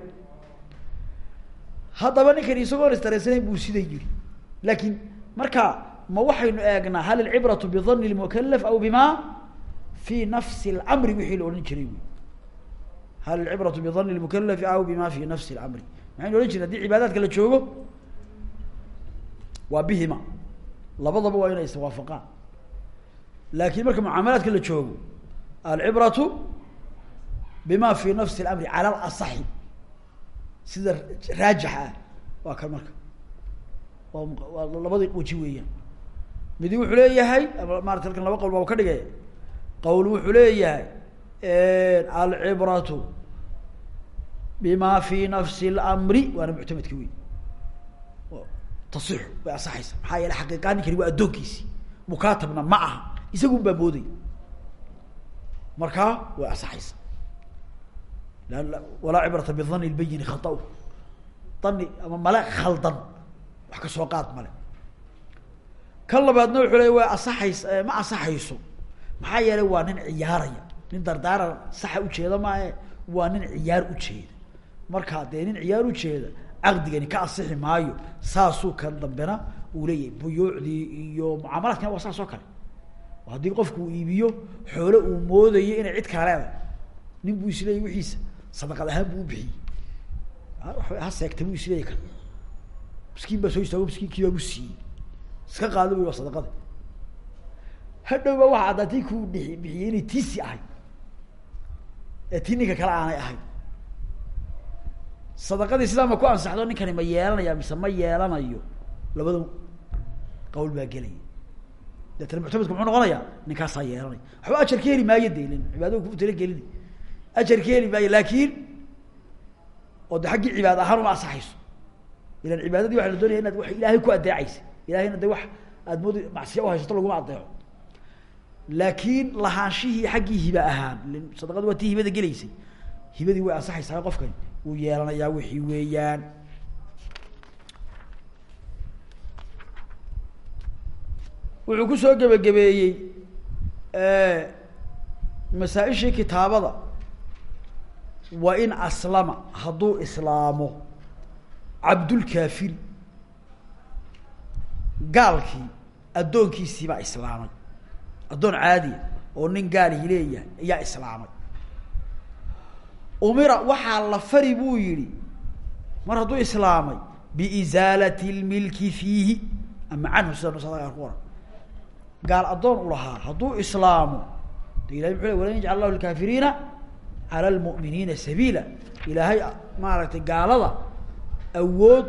haddaba ninkan isagoon isdareensanayn buu siday yiri laakiin marka ma waxaynu eegnaa hal ilcibratu bidani lmukalaf aw bima fi nafsi اlamri wixii la odhan jiray hal cibrau bdani mukalafi aw bima fi nafsi mri maxaynu ohan jire haddii cibaadaadka la joogo waa bihima labadaba waa inay iswaafaqaan laakin marka mucaamalaadka la joogo alcibrau bima fi nafsi اlamri cala aصaxi sida raajixa ah waa kan marka waa labadii uji weeyaan midi wuxuu leeyahay marata halkan laba qawl baa ka leeyahay alcibratu bima fi nafsi اlamri waana muctamedka wey tasixu way asaxaysa maxaa yeele xaqiiqaa ninkani waa addoonkiisi. Mukaatabna ma aha. Isagun baa mooday. Markaa way asaxaysa walaa cibrata bidani lbayini khata dani ama male khaldan. Wax ka soo qaad male kan labaadna wuxuu leya waa asaxays ma asaxayso. Maxaa yeelay waa nin ciyaaraya nin dardaaran saxa ujeeda maahe waa nin ciyaar ujeeda markaa dee nin ciyaar ujeeda caqdigani ka asixi maayo saasuu kan dambena uu leeyahay buyuucdii iyo mucaamalaadkina waa saas oo kale. Haddii qofku uu iibiyo xoole uu moodayo inay cid kala leedahay. Nin buu isleeyay wixiisa sadaqad ahaan buu ubixiyey ha seegta buu isleeyay kan miskiin baa soo istaago miskiinkii baa bu siiyey. Iska qaado bu waa sadaqada hadhow baa waxa caddaatay kuu dhii bixiyey inay tiisi ahay ee tii ninka kale aanay ahayn. Sadaqadii sidaa ma ku ansaxdo ninkani ma yeelanaya mise ma yeelanayo. Labada qawl baa gelaya. Deetana muctamedku muxuu noqonayaa? Ninkaasaa yeelanaya waxba ajar ka heli maayo de ilan cibaadada ku talagelina ajar ka heli maayo laakin oo de xaggii cibaada ahaan uma asaxayso ilan cibaadadii waxa la doonaya inaad wa ilaahay ku adeecaysa ilahayna de wax aada moodi macsiya uhaysato laguma adeeco laakiin lahaanshihii xaggii hiba ahaan sadaqadu waa tii hibada gelaysay. Hibadii way ansaxaysaa qofkani wuu yeelanayaa wixii weeyaan. Wuxuu ku soo gebagabeeyey masaa-ishii kitaabada. Wa in aslama hadduu islaamo cabdulkaafiri gaalkii addoonkiisii baa islaamay addoon caadiya oo nin gaalihi leeyahay ayaa islaamay. Umira waxaa la fari buu yihi mar hadduu islaamay biisaalati lmilki fiihi. Ama canhu sida nusada ku gaal addoon u lahaa hadduu islaamo de ilahay muxuu le walan yajcal allahu lkaafiriina cala ilaahay maaragtay gaalada awood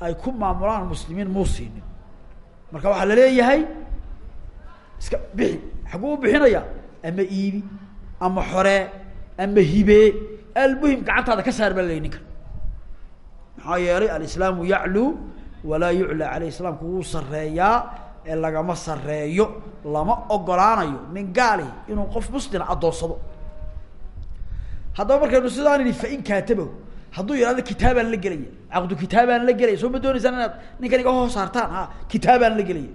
ay ku maamulaan muslimiin muu siinin marka waxaa la leeyahay iska bixi xaguu bixinaya ama iibi ama xoree ama hibee almuhim gacantaada ka saar baa la ninka maxaa yeelay alislaamu yacluu walaa yuclaa caleyh islaamku wuu sareeyaa ee lagama sareeyo lama ogolaanayo nin gaali inuu qof muslima addoonsado. Haddaba markaynu sidaan idhi fain kaatabahu hadduu yihahdo kitaabaan la gelaya caqdu kitaabaan la gelaya soo ma dooneysaan inaad ninkan iga hoos saartaan? Ha kitaabaan la gelaya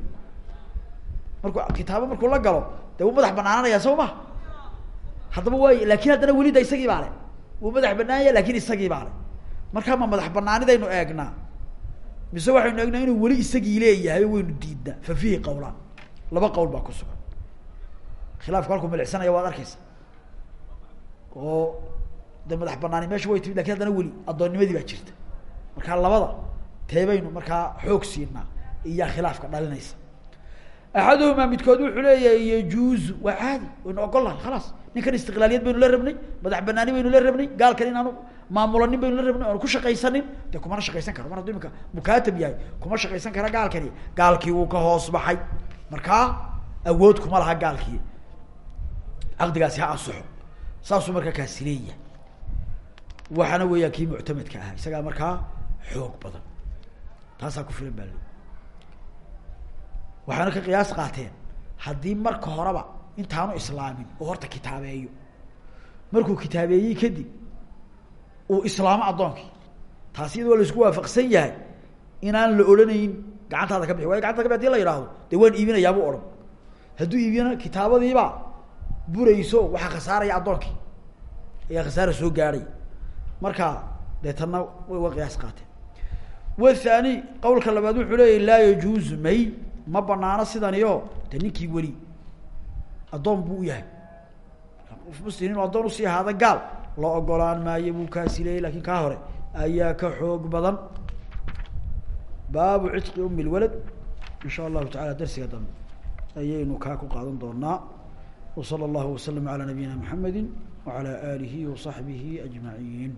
markuu kitaabo markuu la galo dee wuu madax banaananaya soo ma? Haddaba waay laakin haddana welida isagii baa le wuu madax banaanya laakiin isagii baa le markaa ma madax banaanidaynu eegnaa mise waxaynu eegnaa inuu weli isagii leeyahay waynu diidnaa fa fiihi qawlaan laba qowl baa ku sugan. Khilaafku halkuu milicsanaya waad arkeysa oo de madax banaani meesha way timid laakiin haddana weli addoonnimadii baa jirta. Markaa labada teebaynu markaa xoog siinaa iyaa khilaafka dhalinaysa axaduhumaa midkood wuxuu leeyahay yajuuzu waa caadi waynu ogol lahay khalaas ninkan istiqlaaliyad baynu la rabnay madax banaani baynu la rabnay gaalkan inaanu maamulanin baynu la rabnay aanu ku shaqaysanin dee kumana shaqaysan karo mar hadduu iminka mukaatab yahay kuma shaqaysan kara gaalkani gaalkii wuu ka hoos baxay markaa awood kuma laha gaalkii caqdigaasi ha ansaxo saasuu markaa kaasi leeyahay waxaana weeyaan kii muctamadka ahaa isagaa markaa xoog badan taasaa ku filan baa le waxaana ka qiyaas qaateen haddii marka horeba intaanu islaamin oo horta kitaabeeyo. Markuu kitaabeeyey kadib uu islaamo addoonkii. Taasi iyada waa la isku waafaqsan yahay inaan la odhanayn gacantaada ka bixi. Wayo gacanta ka bixi haddii la yidhaahdo dee waan iibinayaabuu odhan. Hadduu iibiyana kitaabadiiba burayso waxaa khasaaraya addoonkii. Ayaa khasaara soo gaadhay marka dee tanna way uga qiyaas qaateen. Wathani qawlka labaad wuxuu leeyahy laa yajuuzu may ma banaano sidaniyo de ninkii weli. Addoon buu u yahay. Qof muslim inuu addoon u sii ahaada gaal la ogolaan maayo buu kaasi leeyay laakiin kaa hore ayaa ka xoog badan. Baabu cidqi umi lwalad in sha allahu darsiga dambe ayaynu kaa ku qaadan doonaa wsala allahu waslama calaa nabiyina mxamedi wacala alihi wasaxbihi ajmaciin